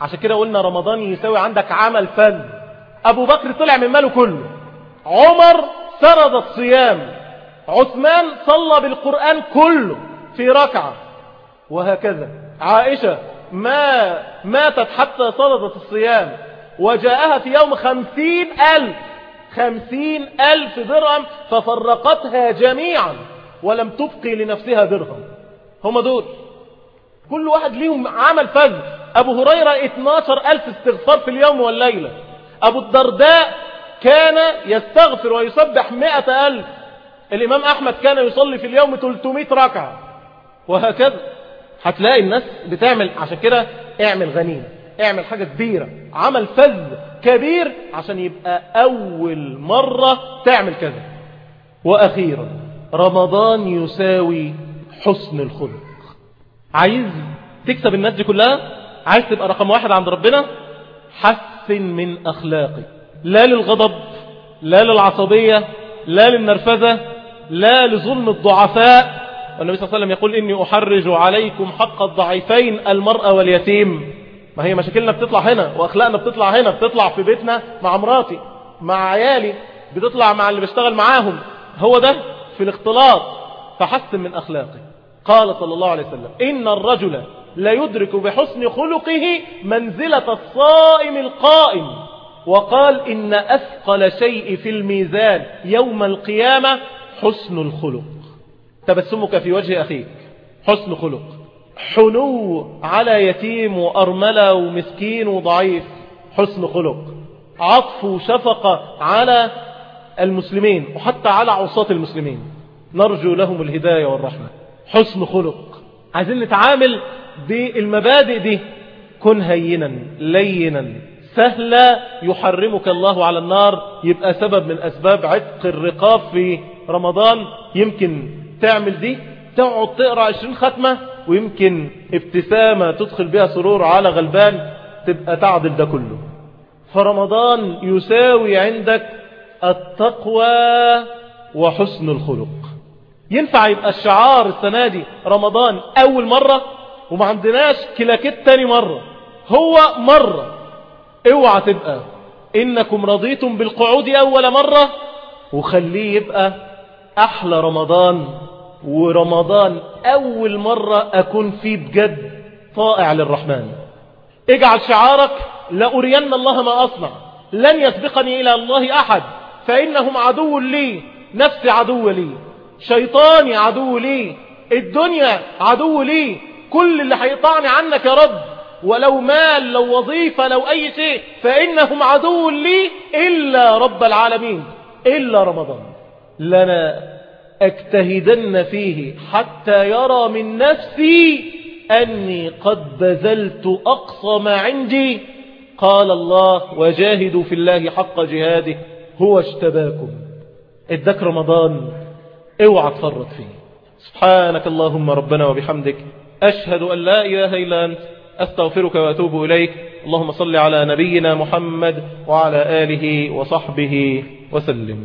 عشان كده قلنا رمضان يساوي عندك عمل فن. أبو بكر طلع من ماله كله. عمر سرد الصيام. عثمان صلى بالقرآن كله في ركعة. وهكذا. عائشة ما ماتت حتى صلدت الصيام. وجاءها في يوم خمسين ألف. خمسين ألف درهم ففرقتها جميعا. ولم تبقي لنفسها درهم. هم دول. كل واحد ليهم عمل فذ أبو هريرة 12 ألف استغفار في اليوم والليلة. أبو الدرداء كان يستغفر ويسبح مئة ألف. الإمام أحمد كان يصلي في اليوم 300 ركعة. وهكذا. هتلاقي الناس بتعمل عشان كده اعمل غنيمة. اعمل حاجة كبيرة. عمل فذ كبير عشان يبقى أول مرة تعمل كذا. وأخيرا رمضان يساوي حسن الخلق. عايز تكسب الناس دي كلها؟ عايز تبقى رقم واحد عند ربنا؟ حسن من أخلاقك. لا للغضب لا للعصبية لا للنرفزة لا لظلم الضعفاء. والنبي صلى الله عليه وسلم يقول إني أحرج عليكم حق الضعيفين المرأة واليتيم. ما هي مشاكلنا بتطلع هنا وأخلاقنا بتطلع هنا بتطلع في بيتنا مع مراتي مع عيالي بتطلع مع اللي بشتغل معاهم. هو ده في الاختلاط فحسن من أخلاقه. قال صلى الله عليه وسلم إن الرجل لا يدرك بحسن خلقه منزلة الصائم القائم. وقال إن أثقل شيء في الميزان يوم القيامة حسن الخلق. تبسمك في وجه أخيك حسن خلق. حنو على يتيم وأرملة ومسكين وضعيف حسن خلق. عطف وشفقة على المسلمين وحتى على عصاة المسلمين. نرجو لهم الهداية والرحمة. حسن خلق. عايزين نتعامل بالمبادئ دي. كن هينا لينا. سهلا يحرمك الله على النار. يبقى سبب من أسباب عتق الرقاب في رمضان. يمكن تعمل دي. تقعد تقرأ عشرين ختمة. ويمكن ابتسامة تدخل بها سرور على غلبان. تبقى تعدل ده كله. فرمضان يساوي عندك التقوى وحسن الخلق. ينفع يبقى الشعار السنة دي رمضان أول مرة وما عندناش كلاكيت تاني مرة. هو مرة. اوعى تبقى إنكم رضيتم بالقعود أول مرة وخليه يبقى أحلى رمضان. ورمضان أول مرة أكون فيه بجد طائع للرحمن. اجعل شعارك لأرين الله ما أصنع. لن يسبقني إلى الله أحد. فإنهم عدو لي نفسي عدو لي شيطاني عدو لي الدنيا عدو لي كل اللي هيقطعني عنك يا رب ولو مال لو وظيفة لو أي شيء فإنهم عدو لي إلا رب العالمين إلا رمضان. لنا أجتهدن فيه حتى يرى من نفسي أني قد بذلت أقصى ما عندي. قال الله وجاهدوا في الله حق جهاده هو اشتباكم. ادك رمضان اوعى تفرط فيه. سبحانك اللهم ربنا وبحمدك أشهد أن لا إله إلا أنت أستغفرك وأتوب إليك. اللهم صل على نبينا محمد وعلى آله وصحبه وسلم.